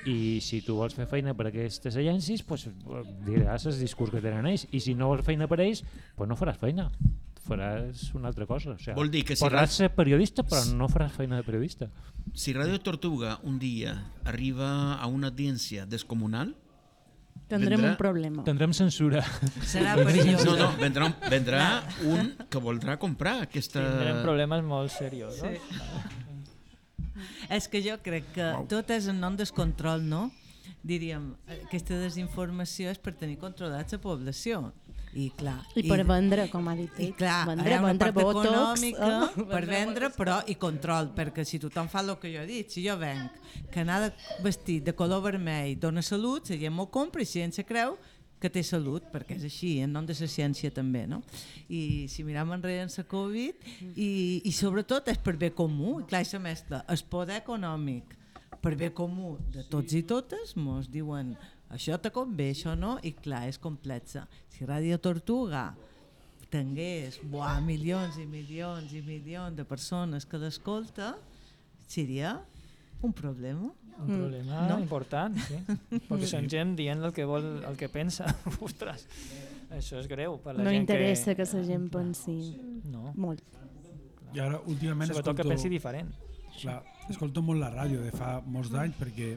i si tu vols fer feina per aquestes agències pues, diràs el discurs que tenen ells i si no vols feina per ells pues no faràs feina faràs una altra cosa o sigui, Vol dir que si podràs ser periodista però no faràs feina de periodista. Si Radio Tortuga un dia arriba a una audiència descomunal, Tendrem Vendrà- un problema. tindrem censura Serà perillós. no, no, vendrà, un- vendrà un que voldrà comprar aquesta... Tindrem problemes molt seriosos. És que jo crec que Uau. tot és en nom del control, no? Diríem, aquesta desinformació és per tenir controlats la població. I clar... I per vendre, com ha dit I ell. clar, vendre, vendre part botox. econòmica eh? per vendre, però i control, perquè si tothom fa el que jo he dit, si jo venc que anar de- vestit de color vermell dona salut, la gent m'ho compra i la gent se creu que té salut, perquè és així, en nom de la ciència també, no? I si miram enrere en la Covid, i, i sobretot és per bé comú, i clar, i la mescla, el poder econòmic, per bé comú de tots i totes, mos diuen això te convé, això no, i clar, és complexa. Si Ràdio Tortuga tingués buah, milions i milions i milions de persones que l'escolta, seria Un problema? Un Mm. problema No? important, sí. Perquè són gent dient el que vol, el que pensa. Ostres, això és greu per la No gent interessa que... que la gent pensi No, molt. I ara, últimament, sobretot que escolto, pensi diferent. clar, escolto molt la ràdio de fa molts d'anys perquè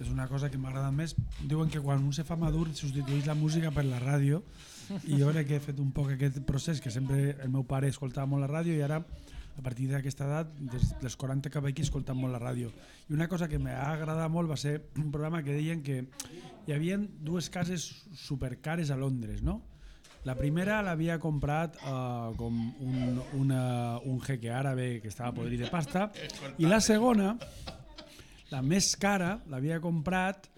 és una cosa que m'ha agradat més. Diuen que quan un se fa madur substitueix la música per la ràdio i jo crec que he fet un poc aquest procés que sempre el meu pare escoltava molt la ràdio i ara a partir d'aquesta edat, des dels 40 cap aquí, escoltant molt la ràdio. I una cosa que m'ha agradat molt va ser un programa que deien que hi havia dues cases supercares a Londres, no? La primera l'havia comprat uh, com un, una, un jeque àrabe que estava podrit de pasta i la segona, la més cara, l'havia comprat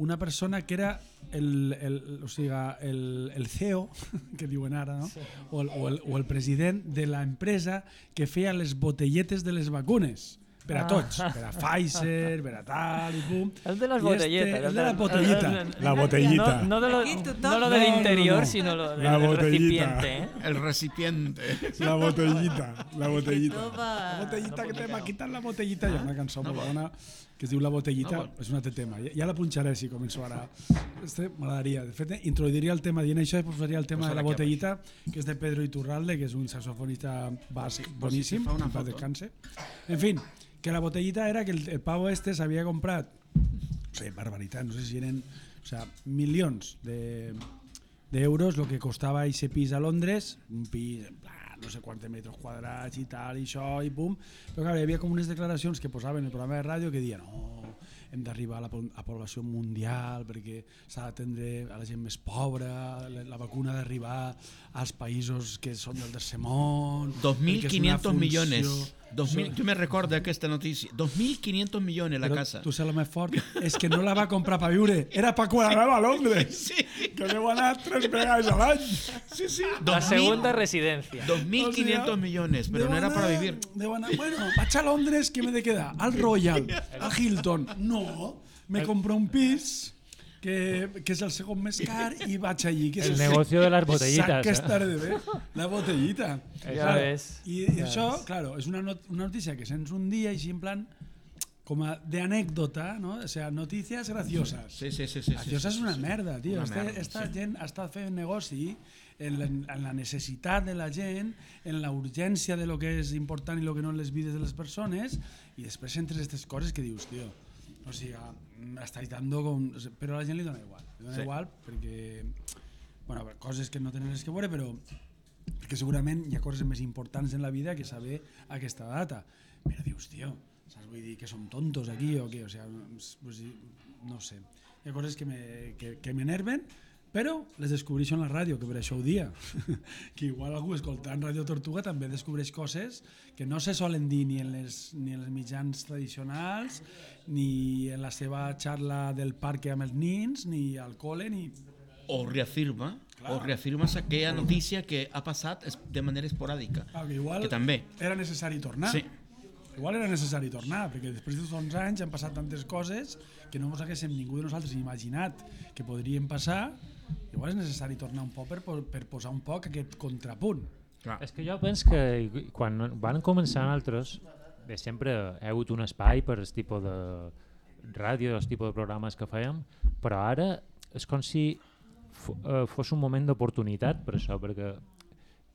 una persona que era el, el, o sigui, el, el CEO, que diuen ara, no? o, el, o, el, o el president de la empresa que feia les botelletes de les vacunes per a Ah. tots, per a Pfizer, per a tal i pum. El de les botelletes. Este, el de la el- botellita. el- La botellita. No, no, de lo, no lo No, del no, interior, no. sino lo del botellita. recipiente. ¿eh? El recipiente. La botellita, la botellita. La botellita No que te dir quitat la botellita. Hi ha una cançó molt bona que es diu La botellita, No, és un altre tema. Ja, ja la punxaré si començo ara. Este m'agradaria. De fet, introduiria el tema dient això i posaria el tema de la botellita, que és de Pedro Iturralde, que és un saxofonista basc boníssim, fa una foto. descanse. En fin, que la botellita era que el, el pavo este s'havia comprat, no sé, barbaritat, no sé si eren, o sea, milions de d'euros el que costava ese pis a Londres, un pis en plan, no sé quants metres quadrats i tal, i això, i pum. Però clar, hi havia com unes declaracions que posaven en el programa de ràdio que diuen no, hem d'arribar a la a població mundial perquè s'ha d'atendre a la gent més pobra, la, la vacuna ha d'arribar als països que són del tercer món... perquè és una 2.500 funció- millones. 2000, yo me recuerdo aquesta notícia. 2.500 millones la Però casa. tu saps el més fort? És que no la va comprar per viure, era per quan anava a Londres. Sí. Que deu anar tres vegades a l'any. Sí, sí. La 2000 segunda residencia. 2.500 millones, pero Deu no era para anar- vivir. Deu anar, bueno, vaig a Londres, què m'he de quedar? Al Royal, al Hilton. No, me compro un pis que, que és el segon més car i vaig allí. Que El és negocio de las botellitas, Sac que eh? estaré de bé. La botellita. Ja Claro, ves. I, i això, claro, és una, not una notícia que sents un dia així en plan com a de anécdota, ¿no? O sea, noticias graciosas. Sí, sí, sí. sí, sí, Graciosa sí, és una sí. merda, tio. Una Este, merda, esta sí. gent ha estat fent negoci en la, en la necessitat de la gent, en la urgència de lo que és important i lo que no en les vides de les persones, i després entres aquestes coses que dius, tio, o sigui, estàs dando com... Però a la gent li dona igual. Li dona Sí. igual perquè... Bueno, coses que no tenen res que veure, però perquè segurament hi ha coses més importants en la vida que saber aquesta data. Però dius, tio, saps? Vull dir que som tontos aquí o què? O pues, no sé. Hi ha coses que me- que, que m'enerven, però les descobreixo en la ràdio, que per això ho dia. que igual algú escoltant Ràdio Tortuga també descobreix coses que no se solen dir ni en les, ni en els mitjans tradicionals, ni en la seva xarra del parc amb els nins, ni al col·le, ni... O reafirma, o reafirmas aquella noticia que ha passat de manera esporàdica. Ah, que igual Que també. era necessari tornar. Sí. Igual era necessari tornar, perquè després de 11 anys han passat tantes coses que no ens haguéssim ningú de nosaltres imaginat que podrien passar. Igual és necessari tornar un poc per, per posar un poc aquest contrapunt. Clar. És que jo penso que quan van començar altres, bé, sempre hi ha hagut un espai per el tipus de ràdio, el tipus de programes que fèiem, però ara és com si eh, fos un moment d'oportunitat per això, perquè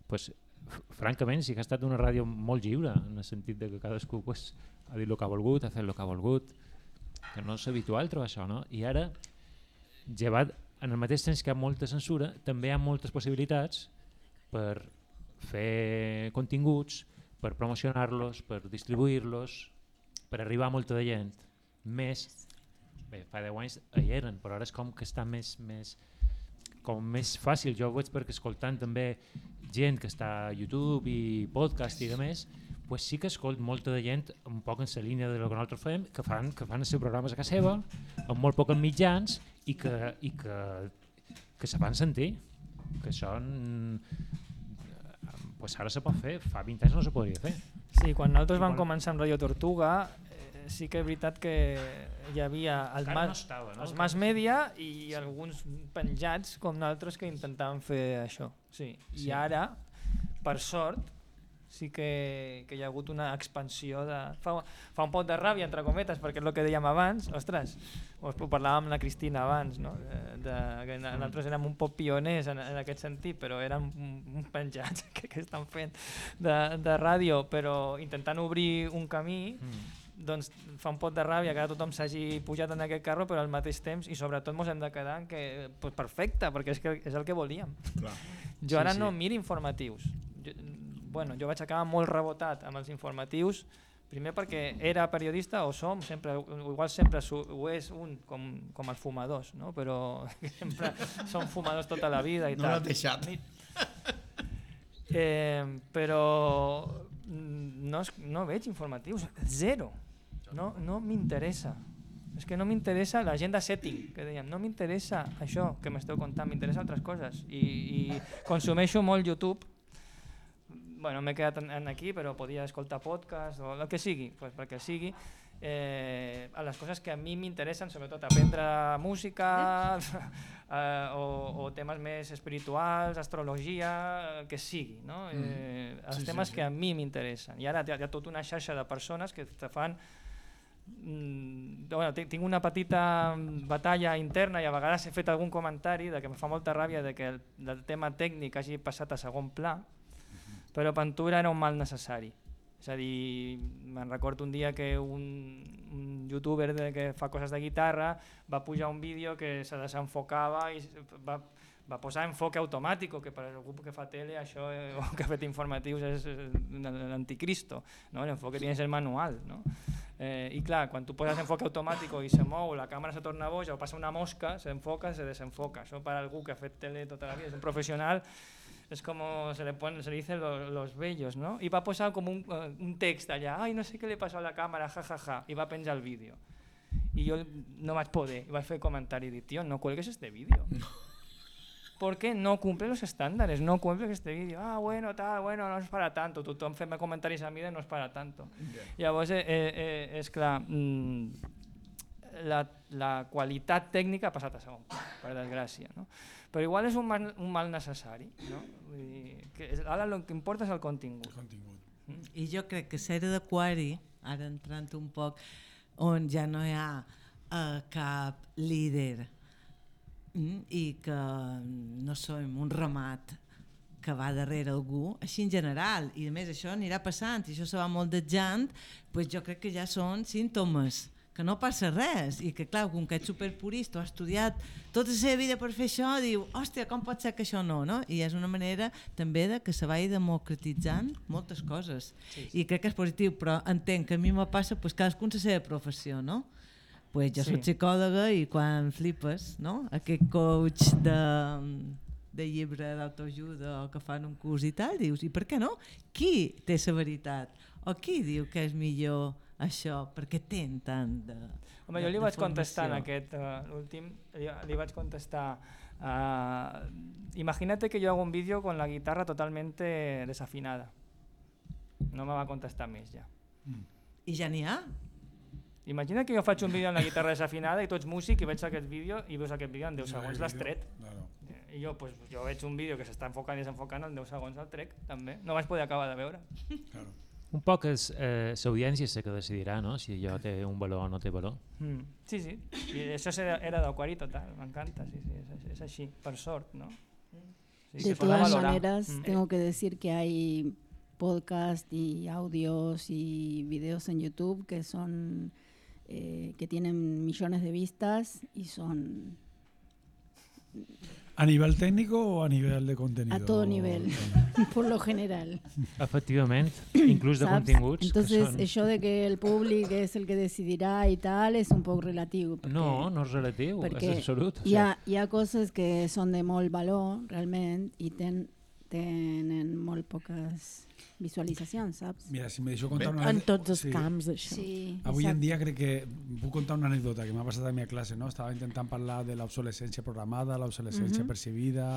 pues, francament sí que ha estat una ràdio molt lliure, en el sentit de que cadascú pues, ha dit el que ha volgut, ha fet el que ha volgut, que no és habitual trobar això, no? I ara, llevat, en el mateix temps que hi ha molta censura, també hi ha moltes possibilitats per fer continguts, per promocionar-los, per distribuir-los, per arribar a molta de gent. Més, bé, fa 10 anys hi eren, però ara és com que està més, més, com més fàcil. Jo ho veig perquè escoltant també gent que està a YouTube i podcast i de més, pues sí que escolt molta de gent un poc en la línia de lo que nosaltres fem, que fan, que fan els seus programes a casa seva, amb molt pocs mitjans i que, i que, que se fan sentir, que són pues ara se pot fer, fa 20 anys no se podria fer. Sí, quan nosaltres vam començar amb Radio Tortuga, eh, sí que és veritat que hi havia el Encara no mas, estava, no? els mass media i alguns penjats com nosaltres que intentàvem fer això. Sí. I ara, per sort, sí que, que hi ha hagut una expansió de... Fa, fa un pot de ràbia, entre cometes, perquè és el que dèiem abans, ostres, ho parlàvem amb la Cristina abans, no? de, que nosaltres érem un poc pioners en, en aquest sentit, però érem uns penjats que, que estan fent de, de ràdio, però intentant obrir un camí mm doncs fa un pot de ràbia que tothom s'hagi pujat en aquest carro però al mateix temps i sobretot ens hem de quedar en que pues, perfecte, perquè és, que és el que volíem Clar. jo ara sí, sí. no miro informatius bueno, jo vaig acabar molt rebotat amb els informatius primer perquè era periodista o som, sempre, igual sempre ho és un com, com els fumadors no? però sempre són fumadors tota la vida i no tal. l'has deixat eh, però no, no veig informatius, zero no, no m'interessa. És que no m'interessa l'agenda setting, que dèiem, no m'interessa això que m'esteu contant, m'interessa altres coses. I, I consumeixo molt YouTube, bueno, m'he quedat en, en aquí, però podia escoltar podcast o el que sigui, pues perquè sigui, eh, a les coses que a mi m'interessen, sobretot aprendre música eh, o, o temes més espirituals, astrologia, el que sigui, no? Mm. eh, els sí, temes sí, sí. que a mi m'interessen. I ara hi ha, hi ha tota una xarxa de persones que te fan mm, bueno, tinc una petita batalla interna i a vegades he fet algun comentari de que em fa molta ràbia de que el, el tema tècnic hagi passat a segon pla, però Pantura era un mal necessari. És a dir, me'n recordo un dia que un, un youtuber de, que fa coses de guitarra va pujar un vídeo que se desenfocava i va, va posar enfoque automàtic, que per algú que fa tele això, o que ha fet informatius és l'anticristo, no? l'enfoque tienes el manual. No? Eh, I clar, quan tu poses enfoque automàtic i se mou, la càmera se torna boja o passa una mosca, s'enfoca, se desenfoca. Això per algú que ha fet tele tota la vida, és un professional, és com se le, pone, se le dice los, los bellos, ¿no? I va posar com un, uh, un text allà, ai, no sé què li passó a la càmera, ja, ja, ja, i va penjar el vídeo. I jo no vaig poder, i vaig fer comentari i dir, tio, no cuelgues este vídeo. porque no cumple los estándares, no cumple este vídeo, ah, bueno, tal, bueno, no es para tanto, tothom fem comentaris a mi de no és para tanto. Yeah. Llavors, eh, eh, és clar, mm, la, la qualitat tècnica ha passat a segon per desgràcia. No? Però igual és un mal, un mal necessari. No? Vull dir, que ara el que importa és el contingut. El contingut. Mm? I jo crec que ser d'aquari, ara entrant un poc, on ja no hi ha uh, cap líder Mm, i que no som un ramat que va darrere algú, així en general, i a més això anirà passant, i això se va moldejant, pues jo crec que ja són símptomes, que no passa res, i que clar, com que ets superpurista o has estudiat tota la seva vida per fer això, diu, hòstia, com pot ser que això no, no? I és una manera també de que se vagi democratitzant moltes coses, sí, sí. i crec que és positiu, però entenc que a mi me passa pues, cadascun la seva professió, no? pues jo sí. soc psicòloga i quan flipes, no? aquest coach de, de llibre d'autoajuda o que fan un curs i tal, dius, i per què no? Qui té la veritat? O qui diu que és millor això? Perquè ten tant de Home, jo li vaig contestar en aquest, uh, l'últim, li, li vaig contestar uh, imagínate que yo hago un vídeo con la guitarra totalmente desafinada. No me va contestar més ja. Mm. I ja n'hi ha? Imagina que jo faig un vídeo amb la guitarra desafinada i tu ets músic i veig aquest vídeo i veus aquest vídeo en 10 segons l'has tret. Claro. I jo, pues, jo veig un vídeo que s'està enfocant i desenfocant en 10 segons el trec, també. No vaig poder acabar de veure. Claro. Un poc és eh, l'audiència que decidirà no? si allò té un valor o no té valor. Mm. Sí, sí. I això era d'Aquari total, m'encanta. Sí, sí, és, és així, per sort. ¿no? Sí, de todas maneras, mm. tengo que decir que hay podcast y audios y videos en YouTube que son eh, que tienen millones de vistas y son... ¿A nivel técnico o a nivel de contenido? A todo nivel, por lo general. Efectivament, inclús de continguts. Entonces, son... això de que el públic és el que decidirà i tal és un poc relatiu. No, no és relatiu, és absolut. Hi ha, hi ha coses que són de molt valor, realment, i ten, tenen molt poques visualitzacions, saps? Mira, si me deixo contar una... En tots els sí. camps, això. Sí, Avui exacte. en dia crec que puc contar una anècdota que m'ha passat a mi a classe, no? Estava intentant parlar de l'obsolescència programada, l'obsolescència uh -huh. percebida,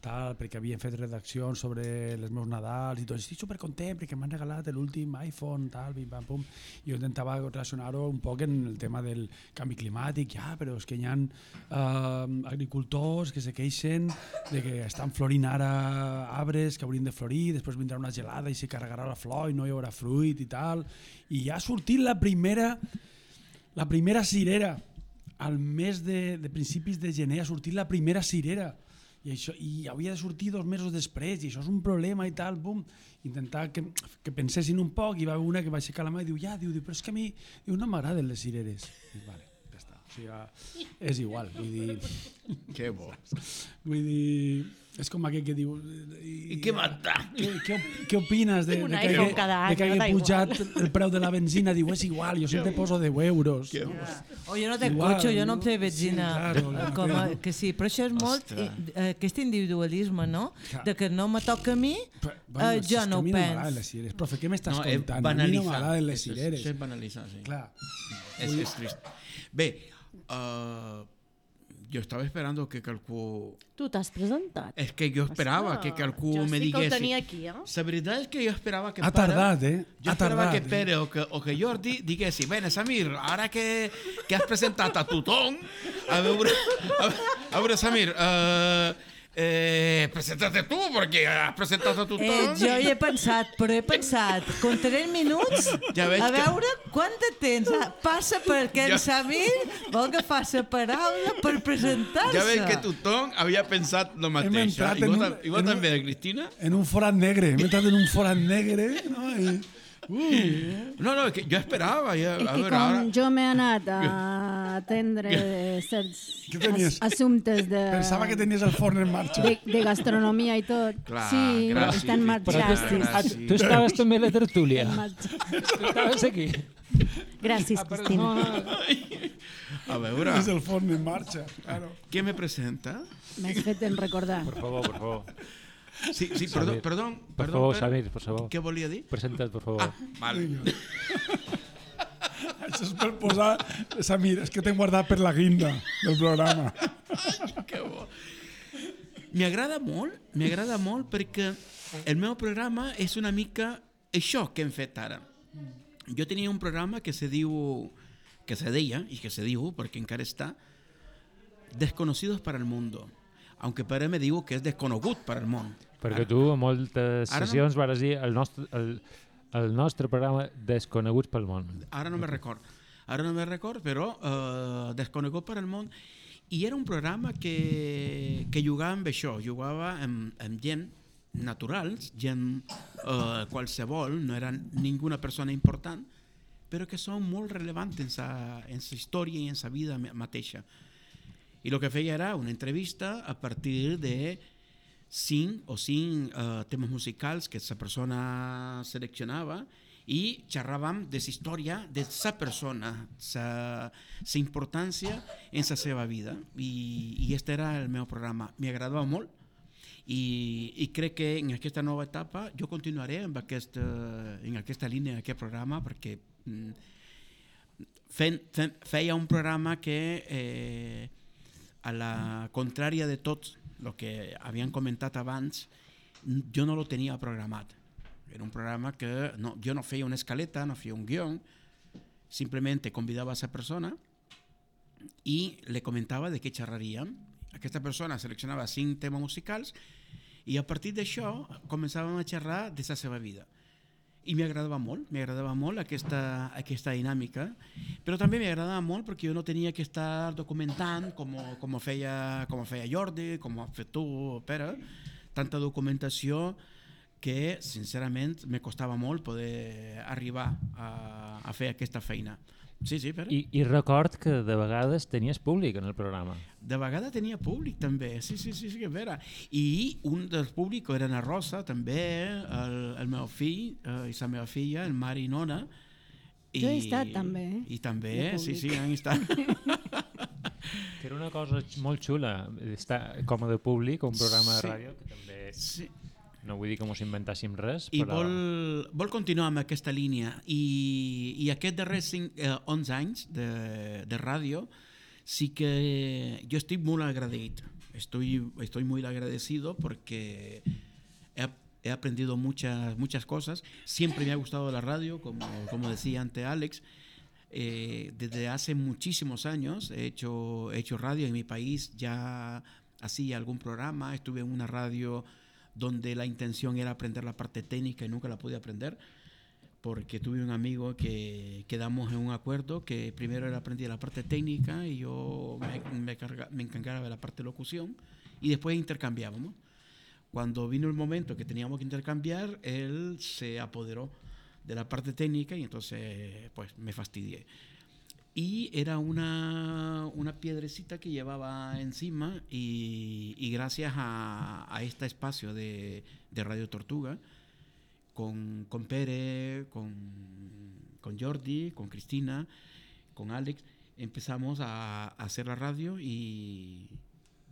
tal, perquè havien fet redaccions sobre els meus Nadals i tot. Estic supercontent perquè m'han regalat l'últim iPhone, tal, bim, pam, pum. I jo intentava relacionar-ho un poc en el tema del canvi climàtic, ja, però és que hi ha uh, agricultors que se queixen de que estan florint ara arbres que haurien de florir, després vindrà una gelada i se carregarà la flor i no hi haurà fruit i tal. I ja ha sortit la primera, la primera cirera. Al mes de, de principis de gener ha sortit la primera cirera. I, això, I havia de sortir dos mesos després, i això és un problema i tal, bum. Intentar que, que pensessin un poc, i va haver una que va aixecar la mà i diu, ja, diu, diu però és que a mi diu, no m'agraden les cireres. I, vale, ja està. O sigui, és igual, vull dir... Que bo. Vull dir, és com aquell que diu... I, I què mata? Què, què, opines de, de que, cada de que hagi pujat el preu de la benzina? Diu, és igual, jo sempre poso 10 euros. Bo. O jo no tenc Igual, cotxe, jo no em sé benzina. Sí, claro, com a, que sí, però això és molt eh, aquest individualisme, no? De que no me toca a mi, Però, eh, si jo és que no a ho mi no m'agraden penso. les cireres. Profe, què m'estàs No, contant? A mi no banalitzar. m'agraden les cireres. Això és banalitzar, sí. Clar. És, és trist. Bé, uh, jo estava esperando que qualcú... Tu t'has presentat. És que jo esperava que qualcú jo me sí que digués... ho tenia aquí, eh? La veritat és que jo esperava que Ha Pere... tardat, eh? Jo Ha esperava tardat. que Pere o que, o que Jordi diguessin bene, Samir, ara que, que has presentat a tothom, a veure, a, a veure Samir, eh, eh, presenta't tu, perquè has presentat a tothom. Eh, jo hi he pensat, però he pensat, comptaré els minuts, Ja veig a que- veure quant de temps ah, passa perquè en Ja- Samir vol agafar la paraula per presentar-se. Ja veig que tothom havia pensat el mateix. entrat eh? Igual, un- igual en un- també, Cristina? En un forat negre. M'he entrat en un forat negre. No? I, ui, No, no, que jo esperava. Ja, És a que veure, com ara... jo m'he anat a atendre certs as- assumptes de, pensava que tenies el forn en marxa. de, de gastronomia i tot. Clar, sí, gràcies, estan Cristina, Però tu, ah, tu estaves també a la tertúlia. Tu estaves aquí. Gràcies, Cristina. A veure, És el forn en marxa. Claro. què me presenta? M'has fet en recordar. Per favor, per favor. Sí, sí, perdó, Samir. perdó, Per perdó, favor, Pere. Samir, per favor. Què volia dir? Presenta't, per favor. Ah, vale. Això és per posar... Samir, és que t'he guardat per la guinda del programa. que bo. M'agrada molt, m'agrada molt perquè el meu programa és una mica això que hem fet ara. Jo tenia un programa que se diu, que se deia, i que se diu, perquè encara està, Desconocidos para el mundo. Aunque Pere me diu que és desconegut per al món. Perquè tu a moltes Ara no- sessions vas dir el nostre, el, el nostre programa Desconeguts pel món. Ara no me record. Ara no me record, però eh, desconegut per al món. I era un programa que, que jugava amb això, jugava amb, amb gent naturals, gent eh, qualsevol, no era ninguna persona important, però que són molt rellevants en sa, en sa història i en sa vida ma- mateixa. I el que feia era una entrevista a partir de cinc o cinc eh, temes musicals que la persona seleccionava i xerràvem de la història de la persona, la importància en la seva vida. I, i este era el meu programa. M'agradava molt i, i crec que en aquesta nova etapa jo continuaré amb aquesta, en aquesta línia, en aquest programa, perquè mm, fent, fent, feia un programa que eh, a la contrària de tot el que havien comentat abans, jo no lo tenia programat. Era un programa que no, jo no feia una escaleta, no feia un guión, simplemente convidava a esa persona i le comentava de què xerraríem. Aquesta persona seleccionava cinc temes musicals i a partir d'això començàvem a xerrar de la seva vida. I m'agradava molt, m'agradava molt aquesta, aquesta dinàmica, però també m'agradava molt perquè jo no tenia que estar documentant com, com, feia, com feia Jordi, com has fet tu, Pere, tanta documentació que sincerament me costava molt poder arribar a, a fer aquesta feina. Sí, sí, Pere. I, I record que de vegades tenies públic en el programa. De vegades tenia públic també, sí, sí, sí, sí que vera. I un dels públics era na Rosa també, el, el meu fill eh, i la meva filla, el Mari i Nona. I, Jo he estat també, eh, I també, de sí, públic. sí, han estat. Que era una cosa molt xula, estar com a de públic, un programa de Sí. ràdio, que també... sí. No vull dir que mos inventàssim res, I però... vol, vol continuar amb aquesta línia. I, i aquests darrers 5, eh, 11 anys de, de ràdio sí que jo estic molt agraït. Estoy, estoy muy agradecido porque he, he aprendido muchas, muchas cosas. Siempre me ha gustado la radio, como, como decía antes Alex. Eh, desde hace muchísimos años he hecho, he hecho radio en mi país, ya hacía algún programa, estuve en una radio donde la intención era aprender la parte técnica y nunca la pude aprender porque tuve un amigo que quedamos en un acuerdo que primero él aprendía la parte técnica y yo me, me, carga- me encargaba de la parte de locución y después intercambiábamos. Cuando vino el momento que teníamos que intercambiar, él se apoderó de la parte técnica y entonces pues me fastidié. Y era una, una piedrecita que llevaba encima y, gracias a, a este espacio de, de Radio Tortuga, con, con Pere, con, con Jordi, con Cristina, con Alex, empezamos a, a hacer la radio y,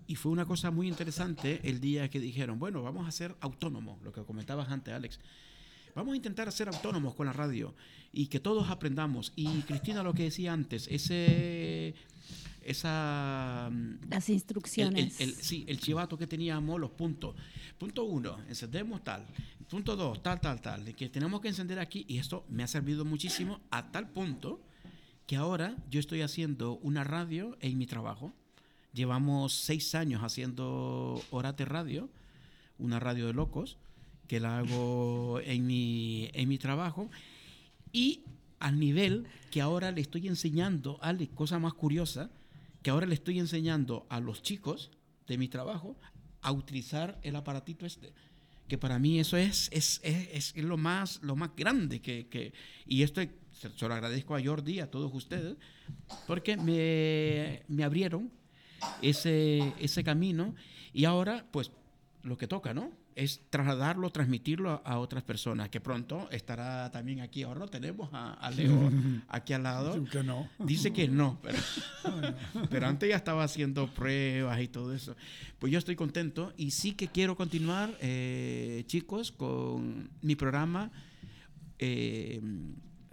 y fue una cosa muy interesante el día que dijeron, bueno, vamos a ser autónomos, lo que comentabas antes, Alex. Vamos a intentar ser autónomos con la radio y que todos aprendamos. Y Cristina, lo que decía antes, ese, esa, mm, Las instrucciones. el- el- sí, el chivato que teníamos, los puntos. Punto uno, encendemos tal. Punto dos, tal, tal, tal. de Que tenemos que encender aquí y esto me ha servido muchísimo a tal punto que ahora yo estoy haciendo una radio en mi trabajo. Llevamos seis años haciendo Orate Radio, una radio de locos, que la hago en mi, en mi trabajo. Y al nivel que ahora le estoy enseñando, Ale, cosa más curiosa, que ahora le estoy enseñando a los chicos de mi trabajo a utilizar el aparatito este. Que para mí eso es, es, es, es lo, más, lo más grande que, que- Y esto se, lo agradezco a Jordi a todos ustedes, porque me, me abrieron ese, ese camino y ahora pues lo que toca, ¿no? Es trasladarlo, transmitirlo a, a otras personas, que pronto estará también aquí. Ahora lo tenemos a, a Leo aquí al lado. Que no. Dice que no, pero, pero antes ya estaba haciendo pruebas y todo eso. Pues yo estoy contento y sí que quiero continuar, eh, chicos, con mi programa eh,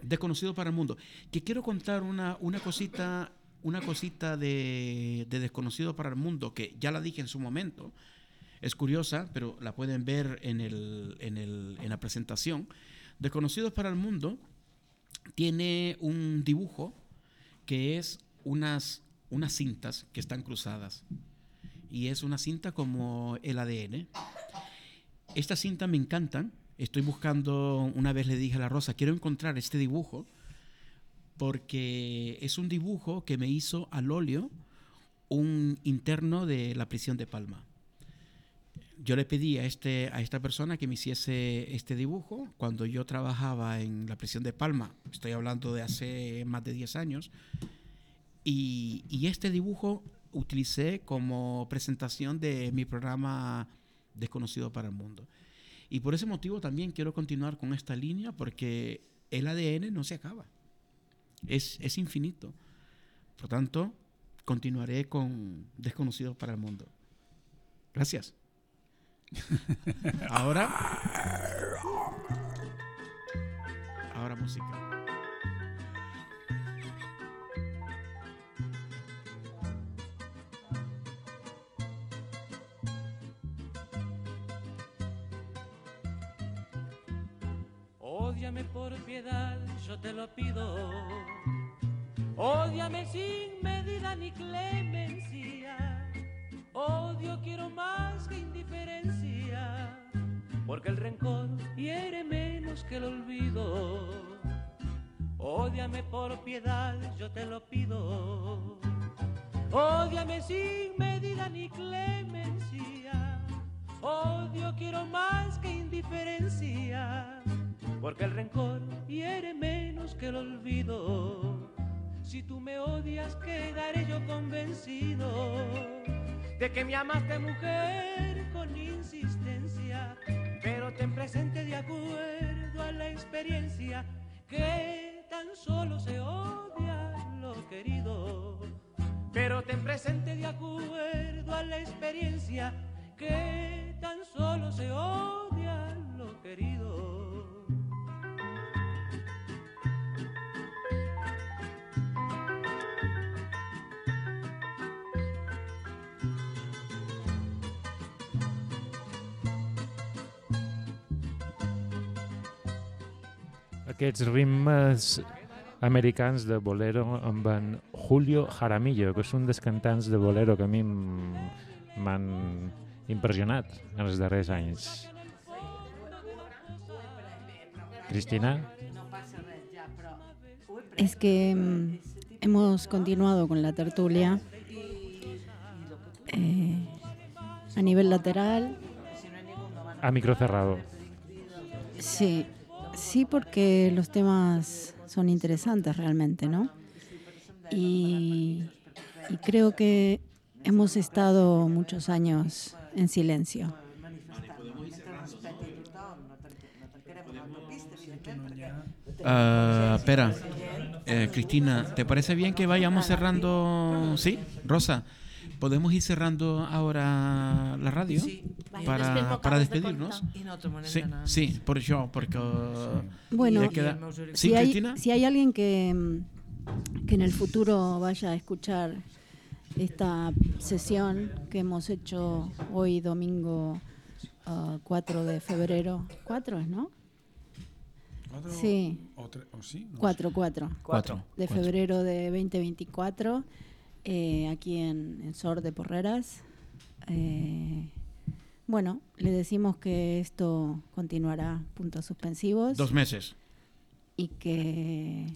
Desconocido para el Mundo. Que quiero contar una, una cosita, una cosita de, de Desconocido para el Mundo, que ya la dije en su momento. Es curiosa, pero la pueden ver en, el, en, el, en la presentación. Desconocidos para el Mundo tiene un dibujo que es unas, unas cintas que están cruzadas. Y es una cinta como el ADN. Estas cintas me encantan. Estoy buscando, una vez le dije a la Rosa, quiero encontrar este dibujo porque es un dibujo que me hizo al óleo un interno de la prisión de Palma. Yo le pedí a, este, a esta persona que me hiciese este dibujo cuando yo trabajaba en la prisión de Palma. Estoy hablando de hace más de 10 años. Y, y este dibujo utilicé como presentación de mi programa Desconocido para el Mundo. Y por ese motivo también quiero continuar con esta línea porque el ADN no se acaba. Es, es infinito. Por tanto, continuaré con Desconocido para el Mundo. Gracias. Ahora. Ahora música. Ódiame por piedad, yo te lo pido. Ódiame sin medida ni clemencia. Odio quiero más que indiferencia. Porque el rencor hiere menos que el olvido. Ódiame por piedad, yo te lo pido. Ódiame sin medida ni clemencia. Odio quiero más que indiferencia. Porque el rencor hiere menos que el olvido. Si tú me odias, quedaré yo convencido de que me amaste mujer con insistencia. Pero ten presente de acuerdo a la experiencia que tan solo se odia lo querido. Pero ten presente de acuerdo a la experiencia que tan solo se odia lo querido. Aquests ritmes americans de bolero amb en Julio Jaramillo, que és un dels cantants de bolero que a mi m'han impressionat en els darrers anys? Cristina? Es que mm, hemos continuado con la tertulia eh, a nivel lateral. A micro cerrado. Sí, sí, porque los temas son interesantes realmente, ¿no? Y, y creo que hemos estado muchos años en silencio. Ah, espera, Eh, Cristina, ¿te parece bien que vayamos cerrando? Sí, Rosa, ¿podemos ir cerrando ahora la radio para, para despedirnos? Sí, sí, por això, perquè... Bueno, ja queda... Sí, si, hay, si hay alguien que, mm, que en el futuro vaya a escuchar esta sesión que hemos hecho hoy domingo ah, 4 de febrero, 4 es, ¿no? Cuatro Sí. O, tre- o sí? No 4, 4 Cuatro. de cuatro. febrero de 2024 eh, aquí en, en Sor de Porreras. Eh, bueno, le decimos que esto continuará puntos suspensivos Dos meses. y que,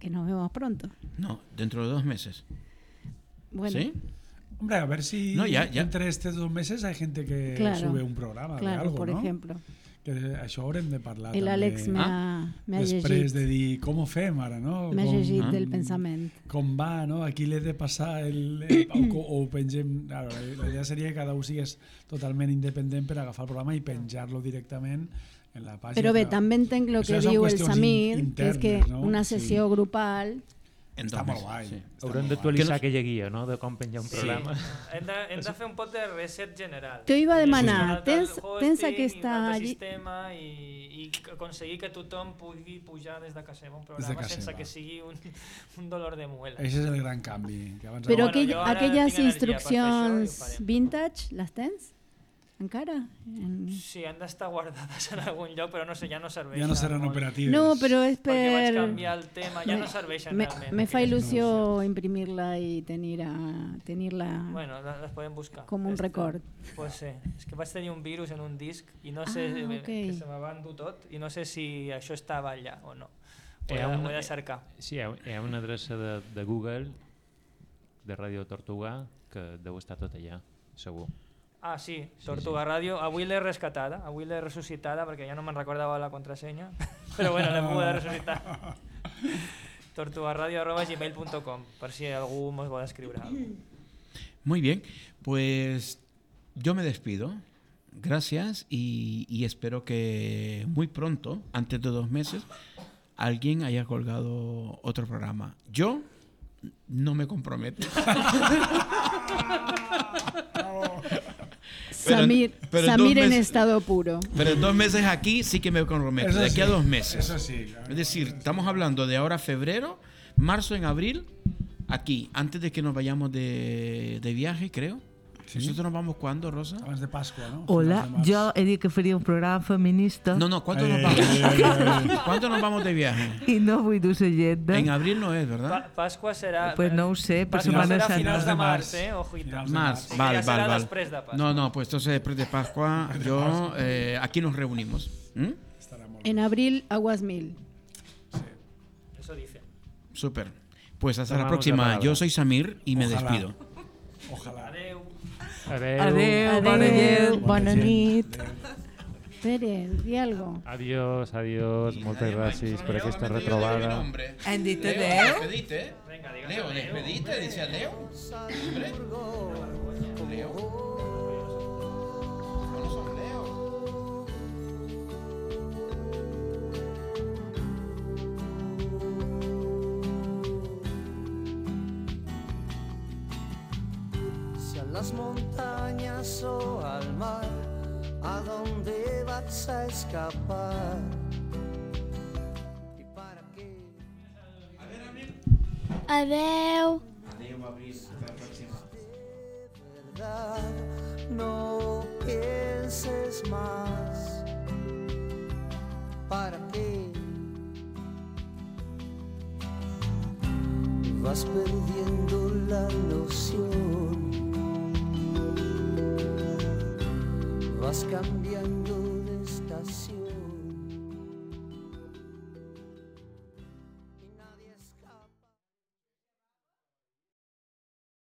que nos vemos pronto. No, dentro de dos meses. Bueno, ¿Sí? Hombre, a ver si No, ya- ya. entre estos dos meses hay gente que Claro. sube un programa de claro, algo, por no? ejemplo. Que això haurem de parlar El també. Alex me Ah, ha, me ha Després llegit, de dir com ho fem ara, no? me ha com, llegit Ah. del pensament. com va, no? Aquí l'he de passar el, el, o, o pengem... La, idea seria que cada un sigués totalment independent per agafar el programa i penjar-lo directament en la pàgina. Però también tengo lo Això que digo el Samir, in- que es que internes, no? una Sí. sesión grupal En Està molt guai. sí. Està Haurem d'actualitzar Que aquella guia, no?, de com penjar un Sí. programa. Hem de, hem de fer un pot de reset general. Te iba a demanar, el tens- un altre allí- sistema i, i aconseguir que tothom pugui pujar des de casa seva un de programa casa sense seva. que sigui un, un dolor de muela. Això és el gran canvi. Que abans Pero bueno, aquell- ho instruccions vintage, las tens? Encara? En- Sí, han d'estar guardades en algun lloc, però no sé, ja no serveixen. ja no seran molt. operatives. No, però és Perquè vaig per... canviar el tema, ja me- no serveixen Me, realment. me fa aquelles ilusió imprimirla y tener a, tenerla instruccions. Bueno, les, podem buscar. como un Este, record. Pues sí, és que vaig tenir un virus en un disc i no sé, Ah, eh, ok. que se me va endur tot i no sé si això estava allà o no. Ho he, una- ho he de cercar. Sí, hi ha, hi ha una adreça de, de Google, de Ràdio Tortuga, que deu estar tot allà, segur. Ah, sí, Tortuga Ràdio. Avui l'he rescatada, avui l'he ressuscitada perquè ja no me'n recordava la contrasenya. Però bueno, l'he pogut ressuscitar. tortugaradio.gmail.com per si algú mos vol escriure alguna. Muy bien, pues yo me despido. Gracias y, y espero que muy pronto, antes de dos meses, alguien haya colgado otro programa. Yo no me comprometo. Pero- Samir, pero en Samir en meses- estado puro. Pero en dos meses aquí sí que me comprometo. Eso de aquí a dos meses. Eso sí. claro. Es decir, estamos hablando de ahora febrero, marzo, en abril, aquí, antes de que nos vayamos de, de viaje, creo. Sí. ¿Nosotros nos vamos cuándo, Rosa? Abans de Pasqua, no? Hola, març. jo he dit que faria un programa feminista No, no, ¿cuándo Ay, nos ay, vamos? ay, ay, ay. ¿Cuándo nos vamos de viaje? i no vull dur l'agenda. En abril no es, Pa ¿verdad? Pasqua serà... Pues no ho sé, per Pasqua Setmana serà Santa. finals de març, març. eh? Ojito. Sí, será de Pascua. No, no, pues entonces después de Pascua, yo eh, aquí nos reunimos. ¿Mm? En abril, aguas mil. Eso dice. Súper. Pues hasta la Tomamos la próxima. Yo soy Samir y me Ojalá. despido. Ojalá. Adeu. Adeu. Adeu, bona Adeu, nit. bona nit. Pérez, di algo. Adiós, adiós, moltes gràcies per aquesta retrobada. Hem dit adeu. despedite. Diga. Leo, despedite, dice Leo. Hombre. Leo. Las montañas o al mar, ¿a dónde vas a escapar? ¿Y para qué? Adeu. verdad, no pienses más. ¿Para qué? Vas perdiendo la noción. vas cambiando.